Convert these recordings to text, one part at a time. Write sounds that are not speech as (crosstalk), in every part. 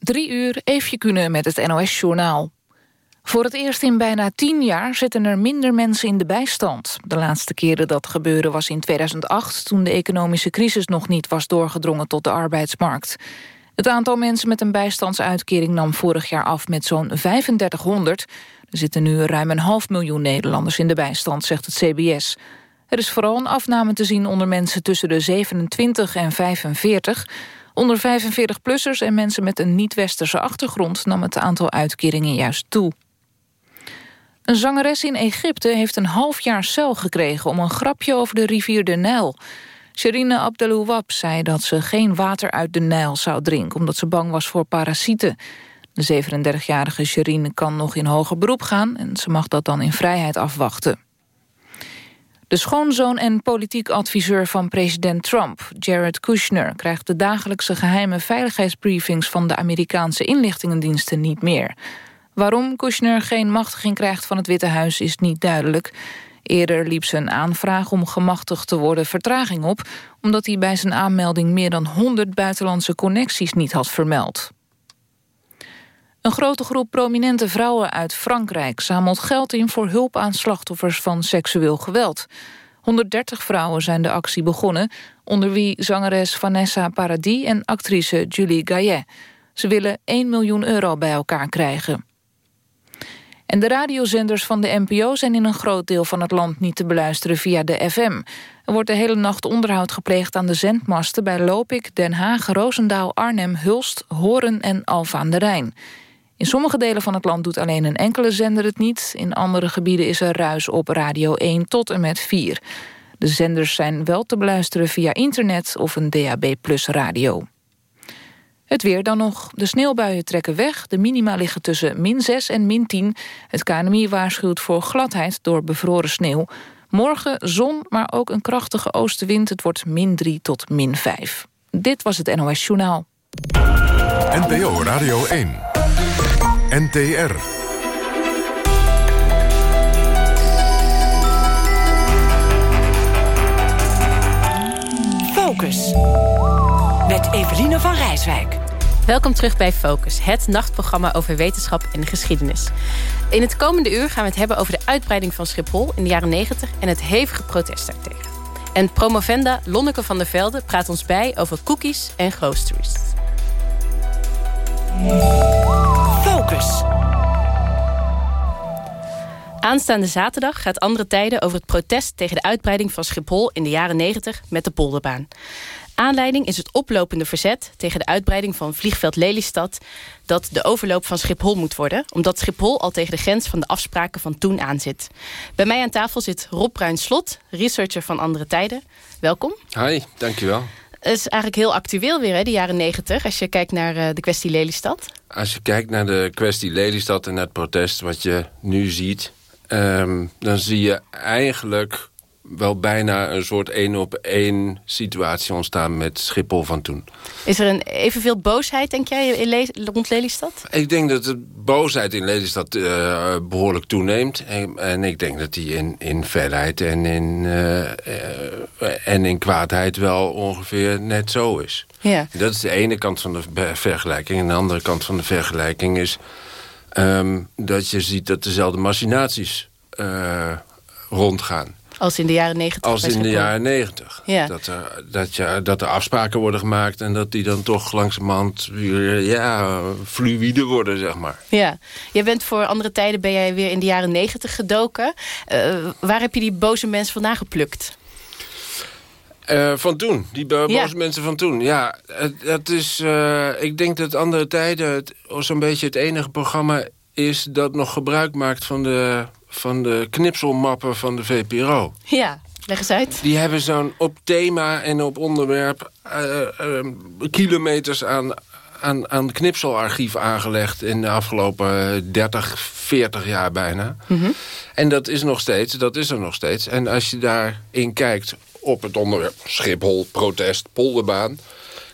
Drie uur, even kunnen met het NOS-journaal. Voor het eerst in bijna tien jaar zitten er minder mensen in de bijstand. De laatste keren dat gebeurde was in 2008... toen de economische crisis nog niet was doorgedrongen tot de arbeidsmarkt. Het aantal mensen met een bijstandsuitkering nam vorig jaar af met zo'n 3500. Er zitten nu ruim een half miljoen Nederlanders in de bijstand, zegt het CBS. Er is vooral een afname te zien onder mensen tussen de 27 en 45... Onder 45-plussers en mensen met een niet-westerse achtergrond... nam het aantal uitkeringen juist toe. Een zangeres in Egypte heeft een half jaar cel gekregen... om een grapje over de rivier de Nijl. Sherine Abdelouwab zei dat ze geen water uit de Nijl zou drinken... omdat ze bang was voor parasieten. De 37-jarige Sherine kan nog in hoger beroep gaan... en ze mag dat dan in vrijheid afwachten. De schoonzoon en politiek adviseur van president Trump, Jared Kushner... krijgt de dagelijkse geheime veiligheidsbriefings... van de Amerikaanse inlichtingendiensten niet meer. Waarom Kushner geen machtiging krijgt van het Witte Huis is niet duidelijk. Eerder liep zijn aanvraag om gemachtigd te worden vertraging op... omdat hij bij zijn aanmelding meer dan 100 buitenlandse connecties niet had vermeld. Een grote groep prominente vrouwen uit Frankrijk zamelt geld in voor hulp aan slachtoffers van seksueel geweld. 130 vrouwen zijn de actie begonnen, onder wie zangeres Vanessa Paradis en actrice Julie Gaillet. Ze willen 1 miljoen euro bij elkaar krijgen. En de radiozenders van de NPO zijn in een groot deel van het land niet te beluisteren via de FM. Er wordt de hele nacht onderhoud gepleegd aan de zendmasten bij Lopik, Den Haag, Roosendaal, Arnhem, Hulst, Horen en Alfa aan de Rijn. In sommige delen van het land doet alleen een enkele zender het niet. In andere gebieden is er ruis op Radio 1 tot en met 4. De zenders zijn wel te beluisteren via internet of een DAB Plus radio. Het weer dan nog. De sneeuwbuien trekken weg. De minima liggen tussen min 6 en min 10. Het KNMI waarschuwt voor gladheid door bevroren sneeuw. Morgen zon, maar ook een krachtige oostenwind. Het wordt min 3 tot min 5. Dit was het NOS Journaal. NPO Radio 1. NTR. Focus. Met Eveline van Rijswijk. Welkom terug bij Focus, het nachtprogramma over wetenschap en geschiedenis. In het komende uur gaan we het hebben over de uitbreiding van Schiphol in de jaren 90 en het hevige protest daartegen. En promovenda Lonneke van der Velde praat ons bij over cookies en groceries. Aanstaande zaterdag gaat Andere Tijden over het protest... tegen de uitbreiding van Schiphol in de jaren 90 met de polderbaan. Aanleiding is het oplopende verzet tegen de uitbreiding van vliegveld Lelystad... dat de overloop van Schiphol moet worden... omdat Schiphol al tegen de grens van de afspraken van toen aanzit. Bij mij aan tafel zit Rob Bruin-Slot, researcher van Andere Tijden. Welkom. Hi, dankjewel. Is eigenlijk heel actueel weer, hè, de jaren 90... als je kijkt naar uh, de kwestie Lelystad. Als je kijkt naar de kwestie Lelystad en het protest wat je nu ziet... Um, dan zie je eigenlijk wel bijna een soort één op één situatie ontstaan met Schiphol van toen. Is er een evenveel boosheid, denk jij, in Le rond Lelystad? Ik denk dat de boosheid in Lelystad uh, behoorlijk toeneemt. En, en, ik denk dat die in, in verheid en in, uh, uh, en in kwaadheid wel ongeveer net zo is. Ja. Dat is de ene kant van de vergelijking. En de andere kant van de vergelijking is... Um, dat je ziet dat dezelfde machinaties rondgaan. Als in de jaren negentig. Als in de jaren negentig. Ja. Dat, er, dat, je, dat er afspraken worden gemaakt... en dat die dan toch langzamerhand weer ja, fluïde worden, zeg maar. Ja. Je bent voor andere tijden ben jij weer in de jaren negentig gedoken. Uh, waar heb je die boze mensen vandaan geplukt? Uh, van toen, die boze Ja. mensen van toen. Ja, het is, uh, ik denk dat andere tijden zo'n beetje het enige programma is... dat nog gebruik maakt van de, van de knipselmappen van de VPRO. Ja, leg eens uit. Die hebben zo'n op thema en op onderwerp uh, uh, kilometers aan, aan, aan knipselarchief aangelegd... in de afgelopen 30, 40 jaar bijna. Mm -hmm. En dat is nog steeds, dat is er nog steeds. En als je daarin kijkt op het onderwerp Schiphol, protest, polderbaan...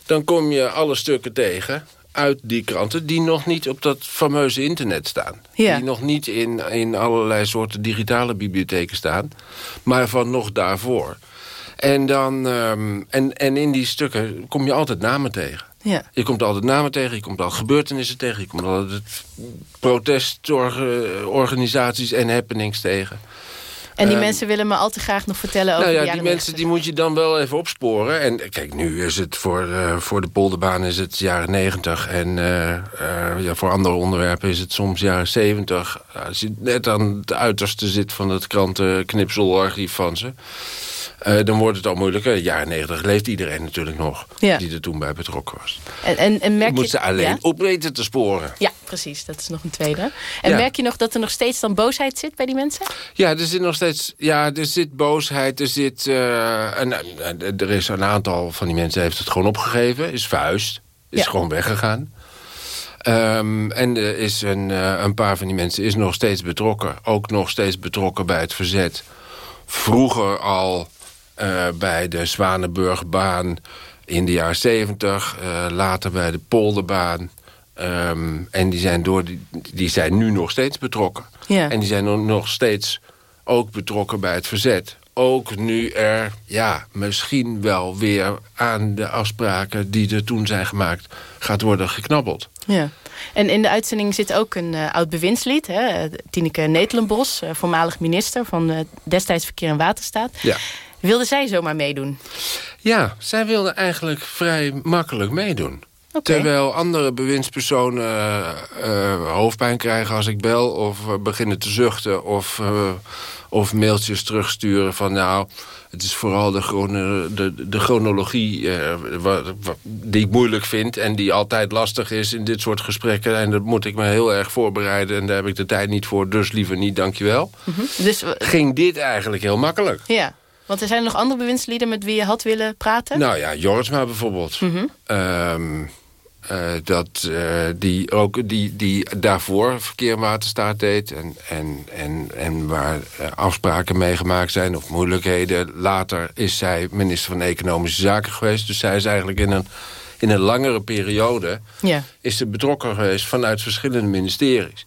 dan kom je alle stukken tegen uit die kranten... die nog niet op dat fameuze internet staan. Ja. Die nog niet in, in allerlei soorten digitale bibliotheken staan... maar van nog daarvoor. En, dan, um, en, en in die stukken kom je altijd namen tegen. Ja. Je komt altijd namen tegen, je komt altijd gebeurtenissen tegen... je komt altijd protestorganisaties en happenings tegen. En die Ehm, mensen willen me al te graag nog vertellen over Nou ja, die mensen 90. die moet je dan wel even opsporen. En kijk, nu is het voor, eh, voor de polderbaan is het jaren 90. En eh, eh, ja, voor andere onderwerpen is het soms jaren 70. Als je net aan het uiterste zit van het krantenknipselarchief van ze... eh, dan wordt het al moeilijker. Jaren 90 leeft iedereen natuurlijk nog. Ja. Die er toen bij betrokken was. En, en, en merk Je moet ze alleen Ja? op weten te sporen. Ja, precies. Dat is nog een tweede. En Ja. merk je nog dat er nog steeds dan boosheid zit bij die mensen? Ja, er zit nog steeds. Ja, er zit boosheid. Er zit. eh, er is een aantal van die mensen heeft het gewoon opgegeven. Is vuist. Is gewoon weggegaan. Ehm, en er is een, eh, een paar van die mensen is nog steeds betrokken. Ook nog steeds betrokken bij het verzet. Vroeger al eh, bij de Zwanenburgbaan in de jaren zeventig. eh, later bij de Polderbaan. Ehm, en die zijn, door die, die zijn nu nog steeds betrokken. Ja. En die zijn nog- steeds ook betrokken bij het verzet. Ook nu er, ja, misschien wel weer aan de afspraken... die er toen zijn gemaakt, gaat worden geknabbeld. Ja. En in de uitzending zit ook een eh, oud bewindslid. Hè? Tineke Netelenbos, voormalig minister van destijds Verkeer en Waterstaat. Ja. Wilde zij zomaar meedoen? Ja, zij wilde eigenlijk vrij makkelijk meedoen. Terwijl andere bewindspersonen eh, eh, hoofdpijn krijgen als ik bel... of eh, beginnen te zuchten of, of mailtjes terugsturen van... nou, het is vooral de, chrono- de, de chronologie eh, wa- wa- die ik moeilijk vind... en die altijd lastig is in dit soort gesprekken. En dat moet ik me heel erg voorbereiden en daar heb ik de tijd niet voor. Dus liever niet, dankjewel. Dus eh, Ging dit eigenlijk heel makkelijk. ja. Want er zijn nog andere bewindslieden met wie je had willen praten? Nou ja, Jorisma bijvoorbeeld. Ehm, eh, dat, eh, die, ook, die, die daarvoor verkeer en waterstaat deed... en, en, en, en waar eh, afspraken mee gemaakt zijn of moeilijkheden. Later is zij minister van Economische Zaken geweest. Dus zij is eigenlijk in een, in een langere periode... Ja. is ze betrokken geweest vanuit verschillende ministeries.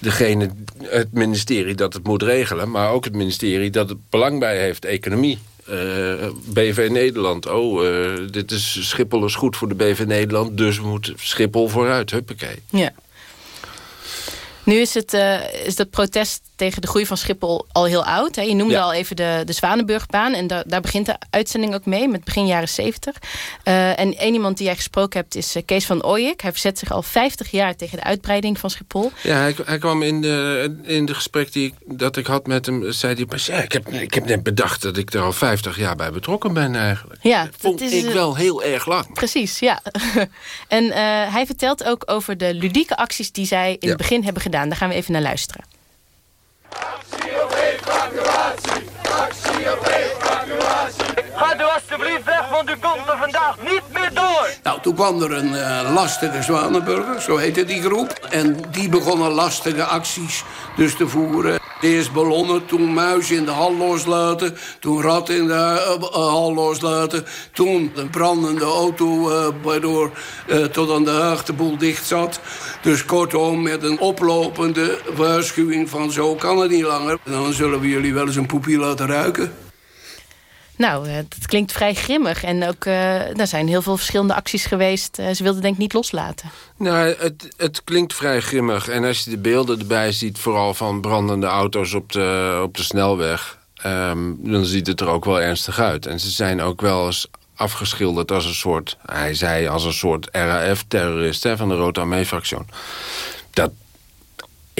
Degene, het ministerie dat het moet regelen... maar ook het ministerie dat het belang bij heeft, economie... Eh, BV Nederland. Oh, eh, dit is, Schiphol is goed voor de BV Nederland... dus moet Schiphol vooruit, huppakee. Ja. Nu is, het, eh, is dat protest tegen de groei van Schiphol al heel oud. Hè? Je noemde Ja. al even de, de Zwanenburgbaan. En da- daar begint de uitzending ook mee, met begin jaren 70. Eh, en één iemand die jij gesproken hebt is eh, Kees van Ooyek. Hij verzet zich al 50 jaar tegen de uitbreiding van Schiphol. Ja, hij, hij kwam in de, in de gesprek die, ik- dat ik had met hem... zei hij, "Maar ja, ik, heb, ik heb net bedacht dat ik er al 50 jaar bij betrokken ben eigenlijk. Ja, dat vond is, ik wel heel erg lang. Precies, ja. (laughs) en hij vertelt ook over de ludieke acties die zij in Ja. het begin hebben gedaan. Daar gaan we even naar luisteren. Gaat u alstublieft weg, want u komt er vandaag niet meer door. Nou, toen kwam er een eh, lastige Zwanenburger, zo heette die groep. En die begonnen lastige acties dus te voeren. Eerst ballonnen, toen muizen in de hal loslaten. Toen ratten in de eh, eh, hal loslaten. Toen een brandende auto, eh, waardoor tot aan de haag de boel dicht zat. Dus kortom, met een oplopende waarschuwing van zo kan het niet langer. Dan zullen we jullie wel eens een poepie laten ruiken. Nou, eh, dat klinkt vrij grimmig. En ook, eh, er zijn heel veel verschillende acties geweest. Eh, ze wilden denk ik niet loslaten. Nou, het, het klinkt vrij grimmig. En als je de beelden erbij ziet, vooral van brandende auto's op de, op de snelweg... ehm, dan ziet het er ook wel ernstig uit. En ze zijn ook wel eens afgeschilderd als een soort... hij zei als een soort RAF-terrorist van de Rote Armee-fractie. Dat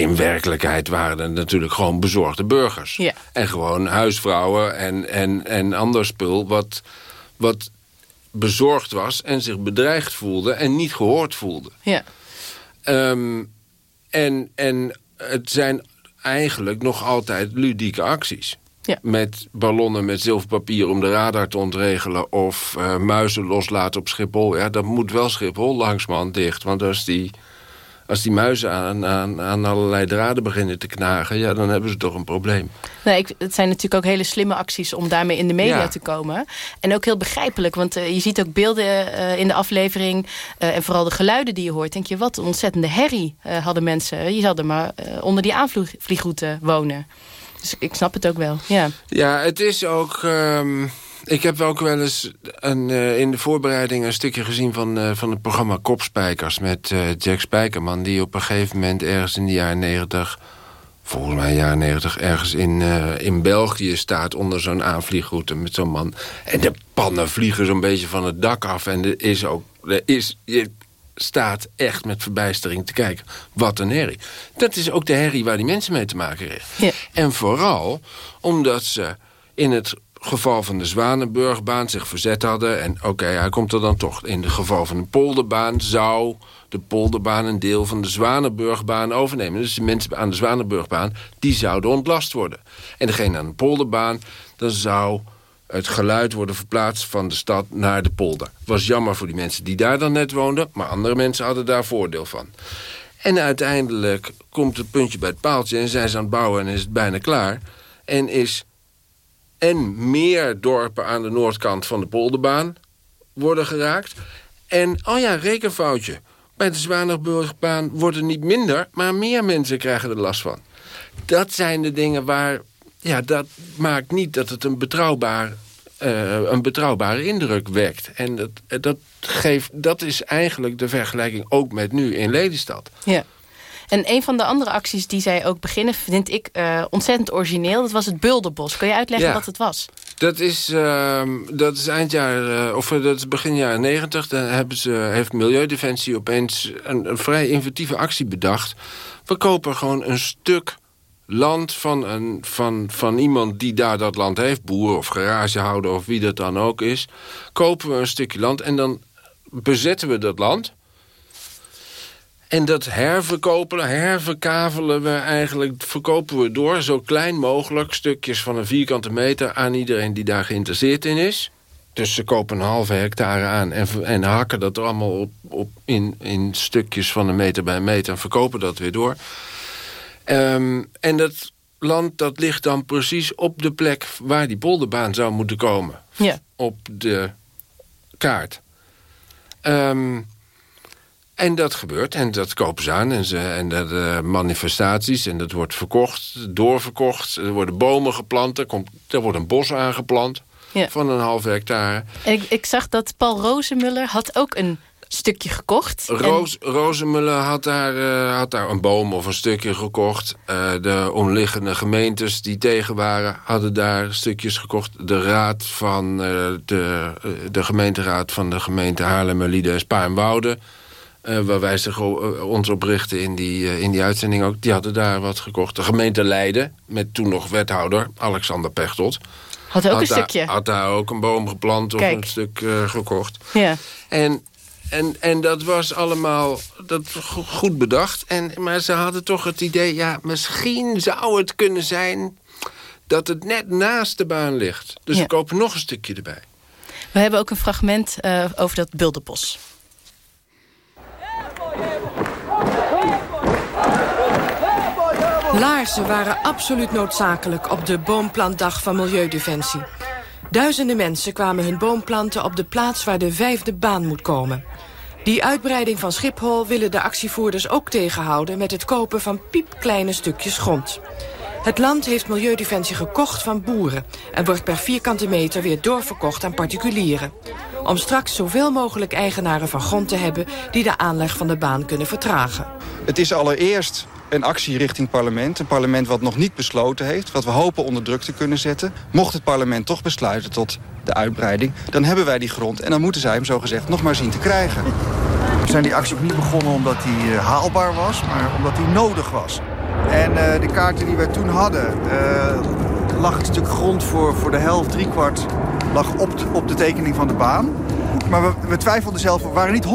in werkelijkheid waren er natuurlijk gewoon bezorgde burgers. Ja. En gewoon huisvrouwen en, en, en ander spul... wat, wat bezorgd was en zich bedreigd voelde en niet gehoord voelde. Ja. Ehm, en, en het zijn eigenlijk nog altijd ludieke acties. Ja. Met ballonnen met zilverpapier om de radar te ontregelen... of eh, muizen loslaten op Schiphol. Ja, dat moet wel Schiphol langsman dicht. Want als die, als die muizen aan, aan, aan allerlei draden beginnen te knagen... Ja, dan hebben ze toch een probleem. Nee, ik, het zijn natuurlijk ook hele slimme acties om daarmee in de media Ja. te komen. En ook heel begrijpelijk, want eh, je ziet ook beelden eh, in de aflevering... eh, en vooral de geluiden die je hoort. denk je, wat een ontzettende herrie hadden mensen. Je zouden maar eh, onder die aanvliegroute wonen. Dus ik snap het ook wel, ja. Ja, het is ook... ehm, ik heb ook wel eens een, uh, in de voorbereiding een stukje gezien van, uh, van het programma Kopspijkers met uh, Jack Spijkerman, die op een gegeven moment ergens in de jaren negentig, volgens mij jaren negentig, ergens in, in België staat onder zo'n aanvliegroute met zo'n man. En de pannen vliegen zo'n beetje van het dak af en er is ook, er is, je staat echt met verbijstering te kijken. Wat een herrie. Dat is ook de herrie waar die mensen mee te maken kregen. Ja. En vooral omdat ze in het geval van de Zwanenburgbaan zich verzet hadden... en oké, hij komt er dan toch. In het geval van de Polderbaan zou de Polderbaan... een deel van de Zwanenburgbaan overnemen. Dus de mensen aan de Zwanenburgbaan, die zouden ontlast worden. En degene aan de Polderbaan, dan zou het geluid worden verplaatst van de stad naar de polder. was jammer voor die mensen die daar dan net woonden... maar andere mensen hadden daar voordeel van. En uiteindelijk komt het puntje bij het paaltje... en zijn ze aan het bouwen en is het bijna klaar... en is en meer dorpen aan de noordkant van de polderbaan worden geraakt. En, oh ja, rekenfoutje. Bij de Zwanenburgbaan worden niet minder, maar meer mensen krijgen er last van. Dat zijn de dingen waar... Ja, dat maakt niet dat het een, betrouwbaar, uh, een betrouwbare indruk wekt. En dat, dat, geeft, dat is eigenlijk de vergelijking ook met nu in Lelystad. Ja. En een van de andere acties die zij ook beginnen... vind ik uh, ontzettend origineel. Dat was het Bulderbos. Kun je uitleggen Ja. wat het was? Dat is, uh, dat is eind jaar, uh, of dat is begin jaren negentig. Dan hebben ze, heeft Milieudefensie opeens een, een vrij inventieve actie bedacht. We kopen gewoon een stuk land van, een, van, van iemand die daar dat land heeft. Boer of garagehouder of wie dat dan ook is. Kopen we een stukje land en dan bezetten we dat land... En dat herverkopen, herverkavelen we eigenlijk, verkopen we door... zo klein mogelijk stukjes van een vierkante meter aan iedereen die daar geïnteresseerd in is. Dus ze kopen een halve hectare aan en, en hakken dat er allemaal op, op in, in stukjes van een meter bij een meter... en verkopen dat weer door. Um, en dat land dat ligt dan precies op de plek waar die polderbaan zou moeten komen. Ja. Op de kaart. Um, en dat gebeurt. En dat kopen ze aan. En, ze, en dat uh, manifestaties. En dat wordt verkocht, doorverkocht. Er worden bomen geplant. Er, komt, er wordt een bos aangeplant. Ja. Van een half hectare. En ik, ik zag dat Paul Rozemuller had ook een stukje gekocht. Roos, en... Rozemuller had daar, uh, had daar een boom of een stukje gekocht. Uh, de omliggende gemeentes die tegen waren... hadden daar stukjes gekocht. De raad van uh, de, de gemeenteraad van de gemeente Haarlemmerlieden en Spaarnwoude... Uh, waar wij zich uh, ons op richten in die, uh, in die uitzending ook. Die hadden daar wat gekocht. De gemeente Leiden, met toen nog wethouder Alexander Pechtold. Had ook had een daar, stukje. Had daar ook een boom geplant of een stuk gekocht. Ja. En, en, en dat was allemaal dat, goed bedacht. En, maar ze hadden toch het idee... ja, misschien zou het kunnen zijn dat het net naast de baan ligt. Dus Ja. we kopen nog een stukje erbij. We hebben ook een fragment uh, over dat Bulderbos. Laarzen waren absoluut noodzakelijk op de boomplantdag van Milieudefensie. Duizenden mensen kwamen hun boom planten op de plaats waar de vijfde baan moet komen. Die uitbreiding van Schiphol willen de actievoerders ook tegenhouden... met het kopen van piepkleine stukjes grond. Het land heeft Milieudefensie gekocht van boeren... en wordt per vierkante meter weer doorverkocht aan particulieren. Om straks zoveel mogelijk eigenaren van grond te hebben... die de aanleg van de baan kunnen vertragen. Het is allereerst een actie richting parlement. Een parlement wat nog niet besloten heeft. Wat we hopen onder druk te kunnen zetten. Mocht het parlement toch besluiten tot de uitbreiding... dan hebben wij die grond en dan moeten zij hem zogezegd nog maar zien te krijgen. We zijn die actie ook niet begonnen omdat die uh, haalbaar was... maar omdat die nodig was. En uh, de kaarten die wij toen hadden... Uh, lag het stuk grond voor, voor de helft, driekwart... lag op op de tekening van de baan. Maar we, twijfelden zelf, we waren niet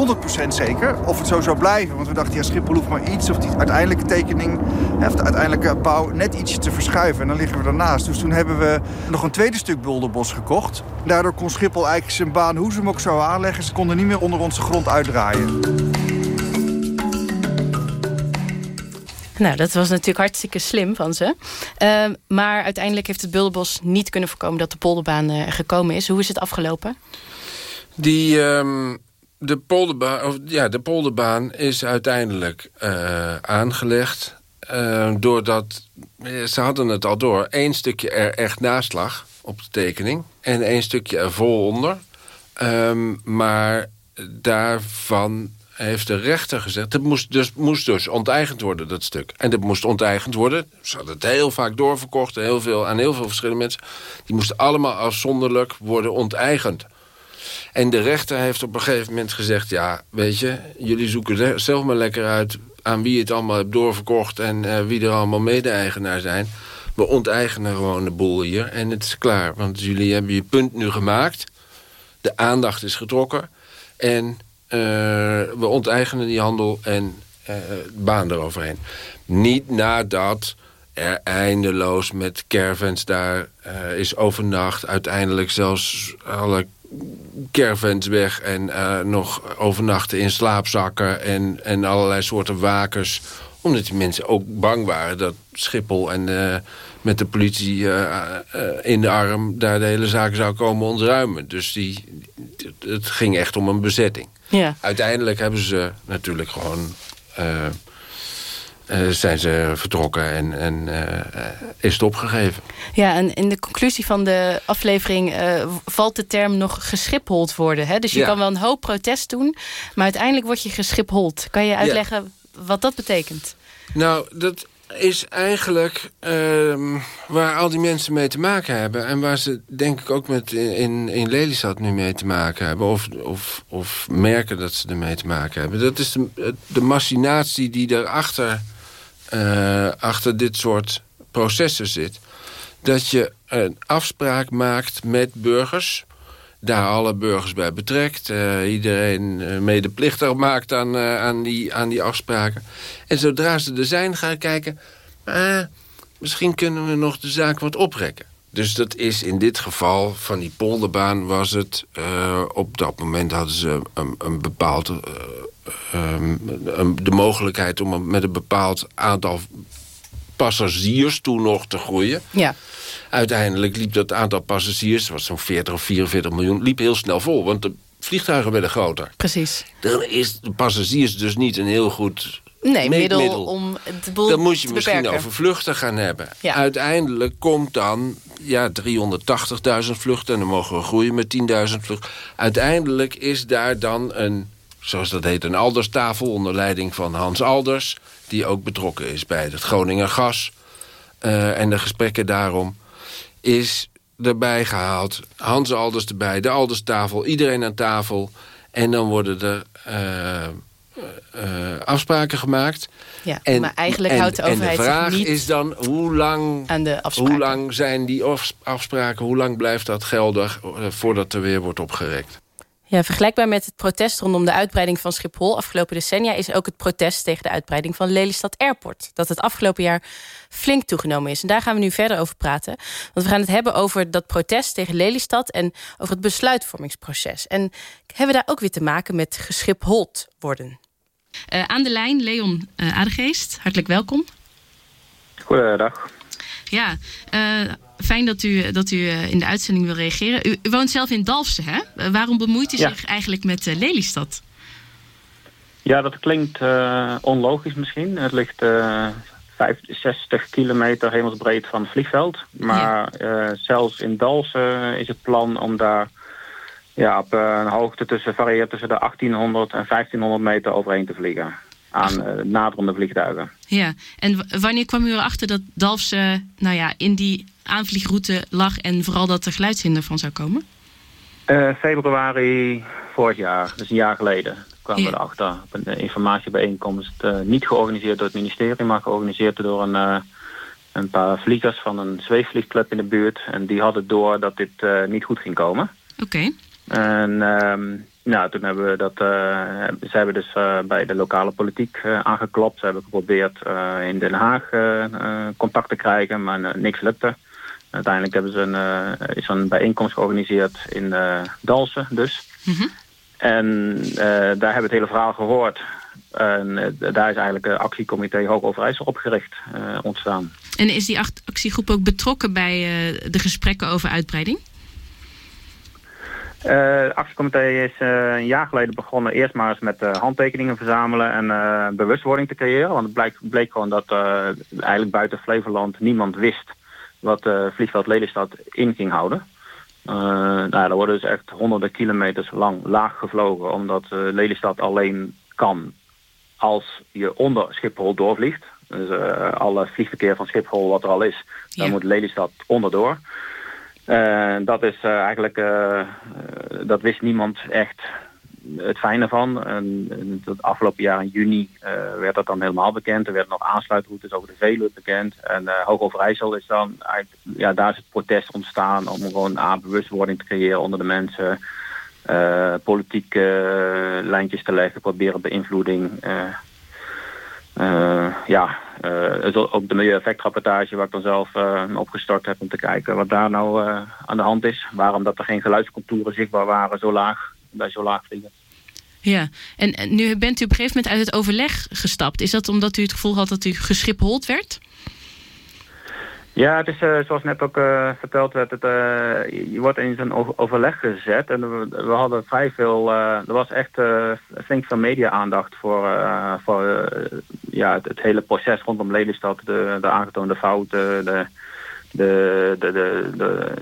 100% zeker of het zo zou blijven. Want we dachten, ja, Schiphol hoeft maar iets of die uiteindelijke tekening, of de uiteindelijke bouw, net ietsje te verschuiven. En dan liggen we ernaast. Dus toen hebben we nog een tweede stuk bulderbos gekocht. Daardoor kon Schiphol eigenlijk zijn baan, hoe ze hem ook zou aanleggen, ze konden niet meer onder onze grond uitdraaien. Nou, dat was natuurlijk hartstikke slim van ze. Uh, maar uiteindelijk heeft het Bulderbos niet kunnen voorkomen dat de polderbaan uh, gekomen is. Hoe is het afgelopen? Die, um, de, polderbaan, of, ja, de polderbaan is uiteindelijk uh, aangelegd. Uh, doordat, ze hadden het al door, één stukje er echt naast lag. op de tekening. En één stukje ervoor onder. Ehm, maar daarvan heeft de rechter gezegd... dat moest dus, moest dus onteigend worden, dat stuk. En dat moest onteigend worden. Ze hadden het heel vaak doorverkocht heel veel, aan heel veel verschillende mensen. Die moesten allemaal afzonderlijk worden onteigend. En de rechter heeft op een gegeven moment gezegd... ja, weet je, jullie zoeken zelf maar lekker uit... aan wie het allemaal hebt doorverkocht... en uh, wie er allemaal mede-eigenaar zijn. We onteigenen gewoon de boel hier en het is klaar. Want jullie hebben je punt nu gemaakt. De aandacht is getrokken. En uh, we onteigenen die handel en uh, baan eroverheen. Niet nadat er eindeloos met caravans daar uh, is overnacht. Uiteindelijk zelfs alle caravans weg en uh, nog overnachten in slaapzakken... En, en allerlei soorten wakers. Omdat die mensen ook bang waren dat Schiphol en uh, met de politie uh, in de arm... daar de hele zaak zou komen ontruimen. Dus die, het ging echt om een bezetting. Ja. Uiteindelijk hebben ze natuurlijk gewoon... Uh, zijn ze vertrokken en, en uh, is het opgegeven. Ja, en in de conclusie van de aflevering uh, valt de term nog geschiphold worden. Hè? Dus je ja. kan wel een hoop protest doen, maar uiteindelijk word je geschiphold. Kan je uitleggen ja. wat dat betekent? Nou, dat is eigenlijk uh, waar al die mensen mee te maken hebben... en waar ze denk ik ook met in, in Lelystad nu mee te maken hebben... Of, of, of merken dat ze ermee te maken hebben. Dat is de, de machinatie die daarachter uh, achter dit soort processen zit. Dat je een afspraak maakt met burgers daar alle burgers bij betrekt. Uh, iedereen uh, medeplichtig maakt aan, aan, die, aan die afspraken. En zodra ze er zijn, gaan kijken... misschien kunnen we nog de zaak wat oprekken. Dus dat is in dit geval, van die polderbaan was het... op dat moment hadden ze een, een bepaald... Um, een, de mogelijkheid om met een bepaald aantal passagiers toen nog te groeien. Ja. Uiteindelijk liep dat aantal passagiers, was zo'n 40 of 44 miljoen, liep heel snel vol. Want de vliegtuigen werden groter. Precies. Dan is de passagiers dus niet een heel goed nee, middel, middel om de boel Dan moet je misschien beperken. over vluchten gaan hebben. Ja. Uiteindelijk komt dan ja, 380.000 vluchten en dan mogen we groeien met 10.000 vluchten. Uiteindelijk is daar dan een, zoals dat heet, een Alderstafel onder leiding van Hans Alders, die ook betrokken is bij het Groninger Gas uh, en de gesprekken daarom is erbij gehaald. Hans Alders erbij, de Alderstafel, iedereen aan tafel. En dan worden er uh, uh, afspraken gemaakt. Ja, en, maar eigenlijk en, houdt de overheid En de vraag niet is dan, hoe lang, aan de hoe lang zijn die afspraken... hoe lang blijft dat geldig voordat er weer wordt opgerekt? Ja, vergelijkbaar met het protest rondom de uitbreiding van Schiphol afgelopen decennia is ook het protest tegen de uitbreiding van Lelystad Airport. Dat het afgelopen jaar flink toegenomen is. En daar gaan we nu verder over praten. Want we gaan het hebben over dat protest tegen Lelystad en over het besluitvormingsproces. En hebben we daar ook weer te maken met geschiphold worden. Uh, aan de lijn Leon uh, Adegeest, hartelijk welkom. Goedendag. Ja, uh, fijn dat u, dat u in de uitzending wil reageren. U, u woont zelf in Dalfsen, hè? waarom bemoeit u ja. zich eigenlijk met Lelystad? Ja, dat klinkt uh, onlogisch misschien. Het ligt uh, 65 kilometer hemelsbreed van het vliegveld. Maar ja. zelfs in Dalfsen is het plan om daar ja, op een hoogte tussen, varieert tussen de 1800 en 1500 meter overheen te vliegen aan uh, naderende vliegtuigen. Ja, en wanneer kwam u erachter dat Dalfsen nou ja, in die aanvliegroute lag... en vooral dat er geluidshinder van zou komen? Uh, februari vorig jaar, dus een jaar geleden, kwamen ja. we erachter. Op een informatiebijeenkomst, uh, niet georganiseerd door het ministerie... maar georganiseerd door een, een paar vliegers van een zweefvliegclub in de buurt. En die hadden door dat dit niet goed ging komen. Oké. Okay. En... Nou, toen hebben we dat, uh, ze hebben dus uh, bij de lokale politiek uh, aangeklopt. Ze hebben geprobeerd in Den Haag contact te krijgen, maar niks lukte. Uiteindelijk hebben ze een, is een bijeenkomst georganiseerd in Dalsen dus. Mm -hmm. En daar hebben we het hele verhaal gehoord. En daar is eigenlijk een actiecomité Hoog Overijssel opgericht ontstaan. En is die actiegroep ook betrokken bij de gesprekken over uitbreiding? Het actiecomité is uh, een jaar geleden begonnen eerst maar eens met uh, handtekeningen verzamelen en bewustwording te creëren. Want het bleek, bleek gewoon dat eigenlijk buiten Flevoland niemand wist wat vliegveld Lelystad in ging houden. Uh, nou, er worden dus echt honderden kilometers lang laag gevlogen, omdat uh, Lelystad alleen kan als je onder Schiphol doorvliegt. Dus uh, alle vliegverkeer van Schiphol wat er al is, ja. daar moet Lelystad onderdoor. Uh, dat is uh, eigenlijk, dat wist niemand echt het fijne van. En, en het afgelopen jaar in juni werd dat dan helemaal bekend. Er werden nog aansluitroutes over de Veluwe bekend. En uh, Hoog is dan, ja, daar is het protest ontstaan om gewoon aan bewustwording te creëren onder de mensen. Politieke lijntjes te leggen, proberen beïnvloeding. Uh, ja, ook de milieueffectrapportage waar ik dan zelf opgestart heb om te kijken wat daar nou aan de hand is. Waarom dat er geen geluidscontouren zichtbaar waren zo laag, bij zo laag vliegen. Ja, en nu bent u op een gegeven moment uit het overleg gestapt. Is dat omdat u het gevoel had dat u geschiphold werd? Ja, het is uh, zoals net ook uh, verteld werd, het, uh, je wordt in zo'n overleg gezet. En we, we, hadden vrij veel, er was echt flink veel media-aandacht voor, voor ja, het, het, hele proces rondom Lelystad. De, de aangetoonde fouten, de, de, de, de, de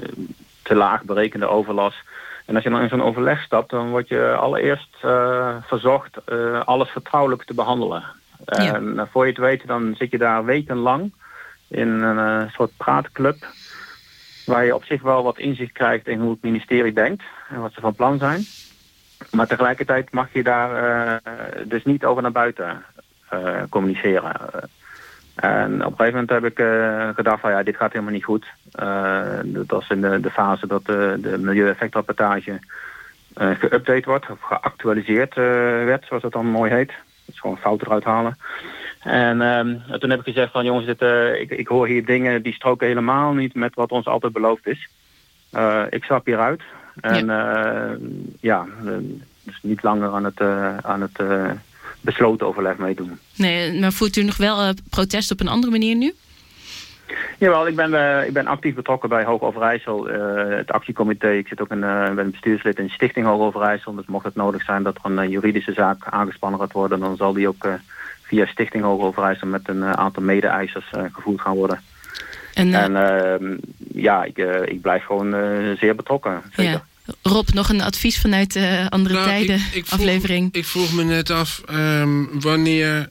te laag berekende overlast. En als je dan in zo'n overleg stapt, dan word je allereerst verzocht alles vertrouwelijk te behandelen. Ja. En voor je het weet, dan zit je daar wekenlang in een uh, soort praatclub. Waar je op zich wel wat inzicht krijgt in hoe het ministerie denkt en wat ze van plan zijn. Maar tegelijkertijd mag je daar uh, dus niet over naar buiten uh, communiceren. En op een gegeven moment heb ik gedacht van ja, dit gaat helemaal niet goed. dat was in de, fase dat de, milieueffectrapportage geüpdate wordt of geactualiseerd werd, zoals dat dan mooi heet. Is gewoon fouten eruit halen. En um, toen heb ik gezegd van jongens, dit, uh, ik, ik hoor hier dingen die stroken helemaal niet met wat ons altijd beloofd is. Uh, ik stap hieruit. En ja, uh, ja dus niet langer aan het, aan het besloten overleg meedoen. Nee, maar voert u nog wel protest op een andere manier nu? Jawel, ik ben, uh, ik ben actief betrokken bij Hoog Overijssel, uh, het actiecomité. Ik zit ook in, uh, ben bestuurslid in Stichting Hoog Overijssel. Dus mocht het nodig zijn dat er een juridische zaak aangespannen gaat worden... dan zal die ook via Stichting Hoog Overijssel met een aantal mede-eisers gevoerd gaan worden. En, en ehm, ja, ik, ik blijf gewoon zeer betrokken. Zeker. Ja. Rob, nog een advies vanuit de andere nou, tijden ik, ik aflevering. Vroeg, ik vroeg me net af um, wanneer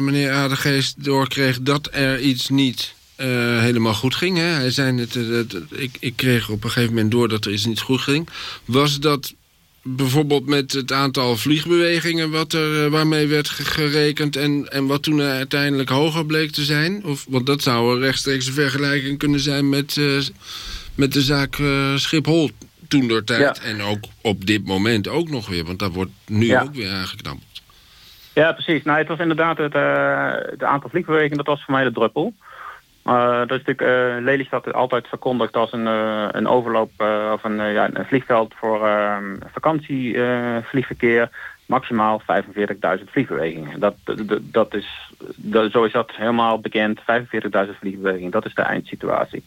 meneer Adegeest doorkreeg dat er iets niet uh, helemaal goed ging. Hè? Hij zei het, ik, ik kreeg op een gegeven moment door dat er iets niet goed ging. Was dat bijvoorbeeld met het aantal vliegbewegingen... Wat er, waarmee werd gerekend en, en wat toen uiteindelijk hoger bleek te zijn? Of, want dat zou een rechtstreekse vergelijking kunnen zijn met, uh, met de zaak uh, Schiphol toen door tijd. Ja. En ook op dit moment ook nog weer, want daar wordt nu ja. ook weer aangeknapt. Ja, precies. Nou, het was inderdaad het, het aantal vliegbewegingen, dat was voor mij de druppel. Uh, dat is natuurlijk uh, Lelystad altijd verkondigd als een, uh, een overloop of een, ja, een vliegveld voor ehm, vakantievliegverkeer. maximaal 45.000 vliegbewegingen. Dat, dat is, dat, zo is dat helemaal bekend. 45.000 vliegbewegingen, dat is de eindsituatie.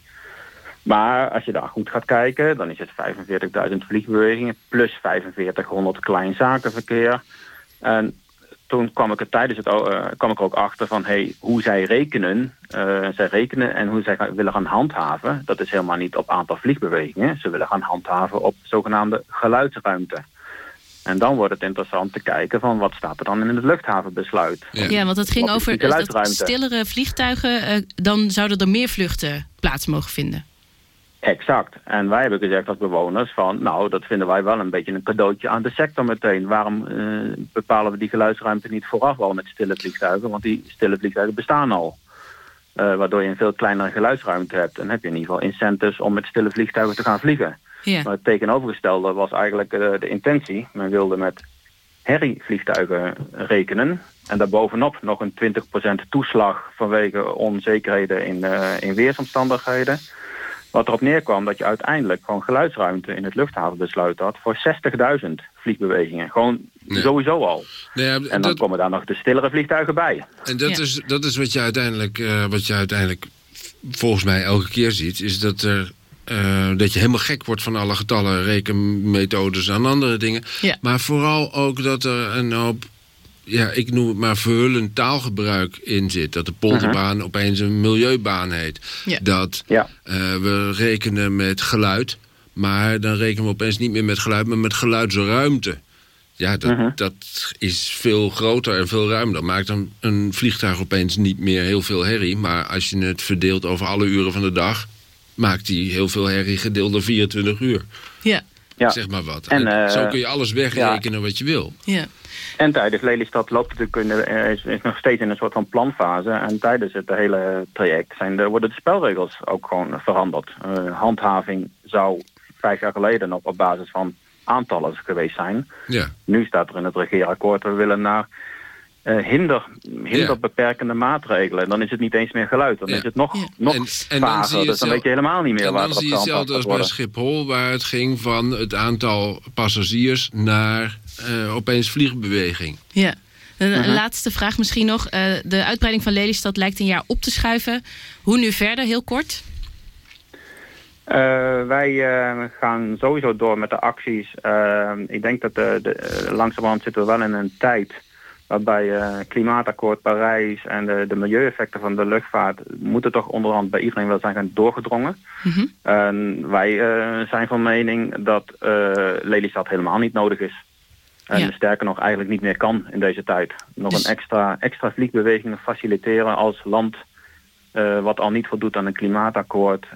Maar als je daar goed gaat kijken, dan is het 45.000 vliegbewegingen plus 4500 kleinzakenverkeer. En toen kwam ik er tijdens het uh, kwam ik er ook achter van hey, hoe zij rekenen, uh, zij rekenen en hoe zij gaan, willen gaan handhaven. Dat is helemaal niet op aantal vliegbewegingen. Ze willen gaan handhaven op zogenaamde geluidsruimte. En dan wordt het interessant te kijken van wat staat er dan in het luchthavenbesluit. Ja, ja want het ging over dat stillere vliegtuigen, uh, dan zouden er meer vluchten plaats mogen vinden. Exact. En wij hebben gezegd als bewoners van... nou, dat vinden wij wel een beetje een cadeautje aan de sector meteen. Waarom uh, bepalen we die geluidsruimte niet vooraf al met stille vliegtuigen? Want die stille vliegtuigen bestaan al. Uh, waardoor je een veel kleinere geluidsruimte hebt. En heb je in ieder geval incentives om met stille vliegtuigen te gaan vliegen. Ja. Maar het tegenovergestelde was eigenlijk uh, de intentie. Men wilde met herrievliegtuigen rekenen. En daarbovenop nog een 20% toeslag vanwege onzekerheden in, in weersomstandigheden... Wat erop neerkwam dat je uiteindelijk gewoon geluidsruimte in het luchthavenbesluit had voor 60.000 vliegbewegingen. Gewoon sowieso al. Nee, en dan dat... komen daar nog de stillere vliegtuigen bij. En dat, is, dat is wat je, uiteindelijk, uh, wat je uiteindelijk volgens mij elke keer ziet, is dat er uh, dat je helemaal gek wordt van alle getallen, rekenmethodes en andere dingen. Ja. Maar vooral ook dat er een hoop ja, ik noem het maar verhullend taalgebruik in zit. Dat de polderbaan opeens een milieubaan heet. Ja. Dat Ja. eh, we rekenen met geluid. Maar dan rekenen we opeens niet meer met geluid, maar met geluidsruimte. Ja, dat, Mhm. dat is veel groter en veel ruimer. Dat maakt een, een vliegtuig opeens niet meer heel veel herrie. Maar als je het verdeelt over alle uren van de dag... maakt die heel veel herrie gedeeld door 24 uur. Ja. Ja. Zeg maar wat. En, En eh, zo kun je alles wegrekenen wat je wil. Ja. En tijdens Lelystad loopt natuurlijk eh, is, is nog steeds in een soort van planfase. En tijdens het hele traject zijn de, worden de spelregels ook gewoon veranderd. Eh, handhaving zou vijf jaar geleden nog op basis van aantallen geweest zijn. Ja. Nu staat er in het regeerakkoord, we willen naar eh, hinder, hinderbeperkende maatregelen. En dan is het niet eens meer geluid, dan Ja. is het nog, nog En dan vager. zie je Dus dan hetzelfde- weet je helemaal niet meer En waar dan het op zie je hetzelfde als bij. Schiphol... waar het ging van het aantal passagiers naar eh, opeens vliegbeweging. Ja. Een, Mhm. laatste vraag misschien nog. Eh, de uitbreiding van Lelystad lijkt een jaar op te schuiven. Hoe nu verder, heel kort? Eh, wij eh, gaan sowieso door met de acties. Ik denk dat de, de, langzamerhand zitten we wel in een tijd waarbij eh, klimaatakkoord Parijs en de, de milieueffecten van de luchtvaart moeten toch onderhand bij iedereen wel zijn gaan doorgedrongen. En wij eh, zijn van mening dat eh Lelystad helemaal niet nodig is. En Ja. sterker nog eigenlijk niet meer kan in deze tijd. Nog Dus- een extra, extra vliegbewegingen faciliteren als land wat al niet voldoet aan een klimaatakkoord.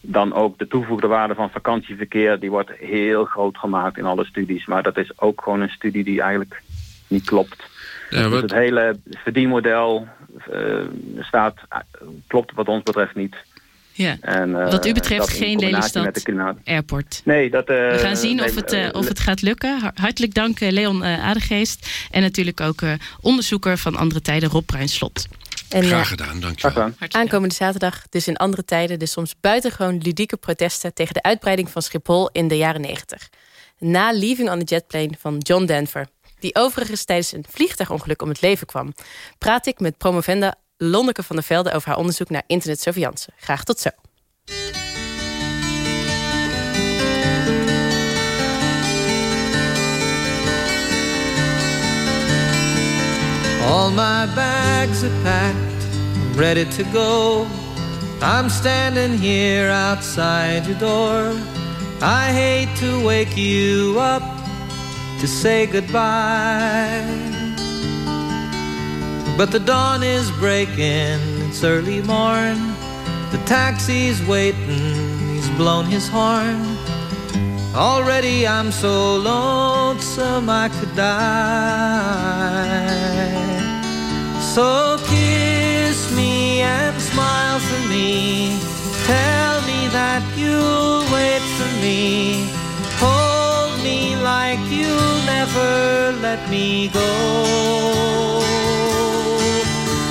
Dan ook de toegevoegde waarde van vakantieverkeer, die wordt heel groot gemaakt in alle studies. Maar dat is ook gewoon een studie die eigenlijk niet klopt. Ja, Dus het hele verdienmodel eh, staat, klopt wat ons betreft niet. Ja. En, eh, Wat u betreft dat in geen Lelystad. Airport. Nee, dat... eh, We gaan zien nee, of, het, eh, eh, of het gaat lukken. Har- Hartelijk dank eh, Leon eh, Adegeest. En natuurlijk ook eh, onderzoeker van Andere Tijden Rob Bruinslot. En, eh, Graag gedaan, dankjewel. Aankomende zaterdag, dus in andere tijden, de soms buitengewoon ludieke protesten tegen de uitbreiding van Schiphol in de jaren 90. Na Leaving on the Jetplane van John Denver, die overigens tijdens een vliegtuigongeluk om het leven kwam, praat ik met promovenda Lonneke van der Velde over haar onderzoek naar internetsurveillance. Graag tot zo. All my bags are packed, ready to go. I'm standing here outside your door. I hate to wake you up to say goodbye. But the dawn is breaking, it's early morn. The taxi's waiting, he's blown his horn. Already I'm so lonesome I could die. So kiss me and smile for me. Tell me that you'll wait for me. Hold me like you'll never let me go.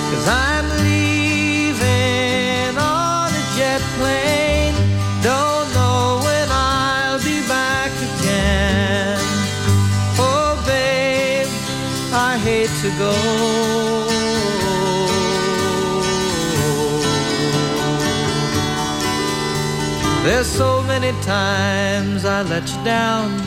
Cause I'm leaving on a jet plane. Don't know when I'll be back again. Oh, babe, I hate to go. There's so many times I let you down.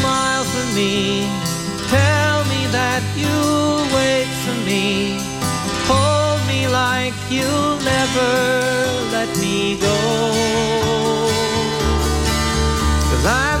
me. Tell me that you'll wait for me. Hold me like you'll never let me go. Cause I'm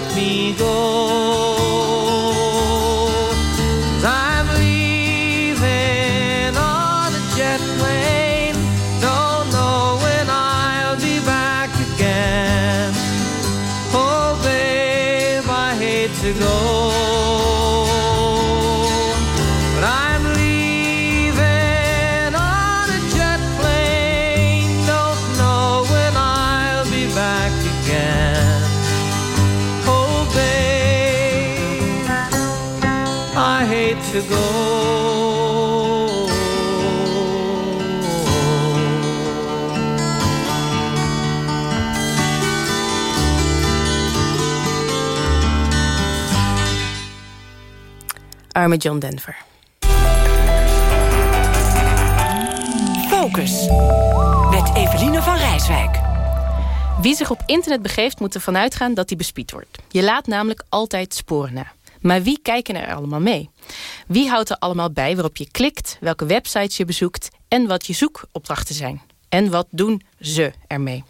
let me. Arme John Denver. Focus. Met Eveline van Rijswijk. Wie zich op internet begeeft moet ervan uitgaan dat hij bespied wordt. Je laat namelijk altijd sporen na. Maar wie kijken er allemaal mee? Wie houdt er allemaal bij waarop je klikt, welke websites je bezoekt en wat je zoekopdrachten zijn? En wat doen ze ermee?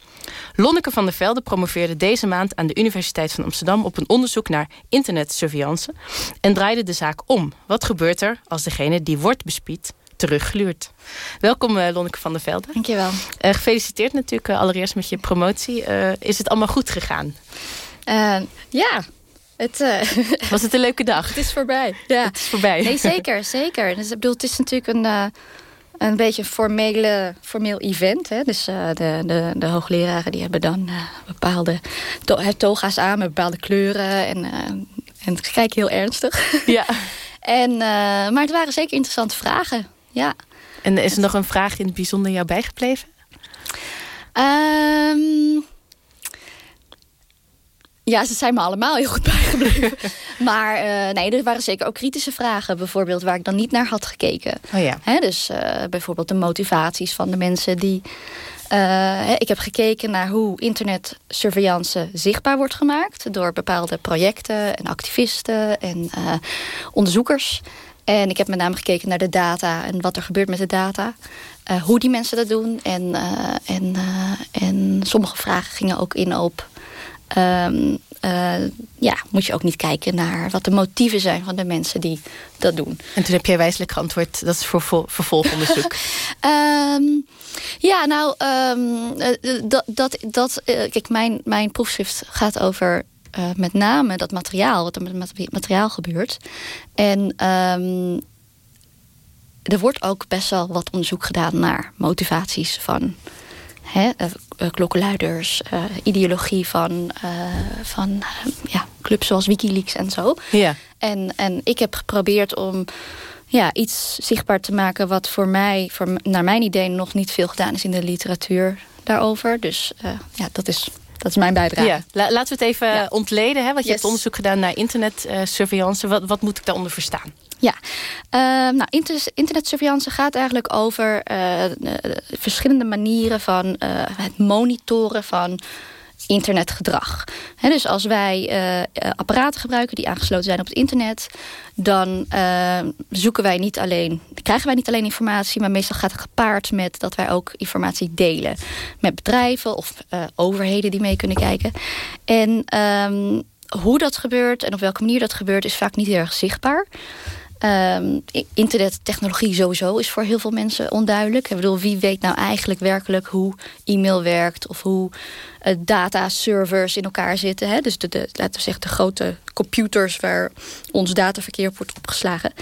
Lonneke van der Velde promoveerde deze maand aan de Universiteit van Amsterdam op een onderzoek naar internetsurveillance en draaide de zaak om. Wat gebeurt er als degene die wordt bespied teruggluurt? Welkom uh, Lonneke van der Velde. Dankjewel. Uh, gefeliciteerd natuurlijk uh, allereerst met je promotie. is het allemaal goed gegaan? ja, het, (laughs) Was het een leuke dag? Het is voorbij. Ja. Het is voorbij. Nee, zeker, zeker. Dus, ik bedoel, het is natuurlijk een, een beetje een formele, formeel event. Hè? Dus uh, de, de, de hoogleraren die hebben dan uh, bepaalde to toga's aan met bepaalde kleuren. En, uh, en ze kijken heel ernstig. (laughs) Ja. en, maar het waren zeker interessante vragen. Ja. En is er nog een vraag in het bijzonder jou bijgebleven? Um, ja, ze zijn me allemaal heel goed bijgebleven. (laughs) maar uh, nee, er waren zeker ook kritische vragen. Bijvoorbeeld waar ik dan niet naar had gekeken. Oh ja. Hè, dus uh, bijvoorbeeld de motivaties van de mensen die... Uh, hè, ik heb gekeken naar hoe internetsurveillance zichtbaar wordt gemaakt... door bepaalde projecten en activisten en onderzoekers. En ik heb met name gekeken naar de data en wat er gebeurt met de data. hoe die mensen dat doen. En, en, en sommige vragen gingen ook in op... Um, uh, ja, moet je ook niet kijken naar wat de motieven zijn van de mensen die dat doen. En toen heb jij wijselijk geantwoord, dat is voor vervolgonderzoek. um, (laughs) ja, nou, um, dat, dat, dat uh, kijk, mijn, mijn proefschrift gaat over uh, met name dat materiaal, wat er met het materiaal gebeurt. En er wordt ook best wel wat onderzoek gedaan naar motivaties van Hè, uh, klokkenluiders, uh, ideologie van, uh, van ja, clubs zoals Wikileaks en zo. Ja. En, en ik heb geprobeerd om ja, iets zichtbaar te maken... wat voor mij, voor, naar mijn idee, nog niet veel gedaan is in de literatuur daarover. Dus ja, dat is dat is mijn bijdrage. Ja. La laten we het even ja. ontleden. Hè? Want je yes. hebt onderzoek gedaan naar internetsurveillance. Uh, wat, wat moet ik daaronder verstaan? Ja, uh, nou, inter internetsurveillance gaat eigenlijk over uh, verschillende manieren van uh, het monitoren van internetgedrag. Dus als wij apparaten gebruiken die aangesloten zijn op het internet... dan uh, zoeken wij niet alleen, krijgen wij niet alleen informatie... maar meestal gaat het gepaard met dat wij ook informatie delen. Met bedrijven of overheden die mee kunnen kijken. En um, hoe dat gebeurt en op welke manier dat gebeurt... is vaak niet heel erg zichtbaar. Um, internettechnologie sowieso is voor heel veel mensen onduidelijk. Ik bedoel, wie weet nou eigenlijk werkelijk hoe e-mail werkt... of hoe uh, dataservers in elkaar zitten. Hè? Dus de, de, laten we zeggen de grote computers... waar ons dataverkeer wordt opgeslagen.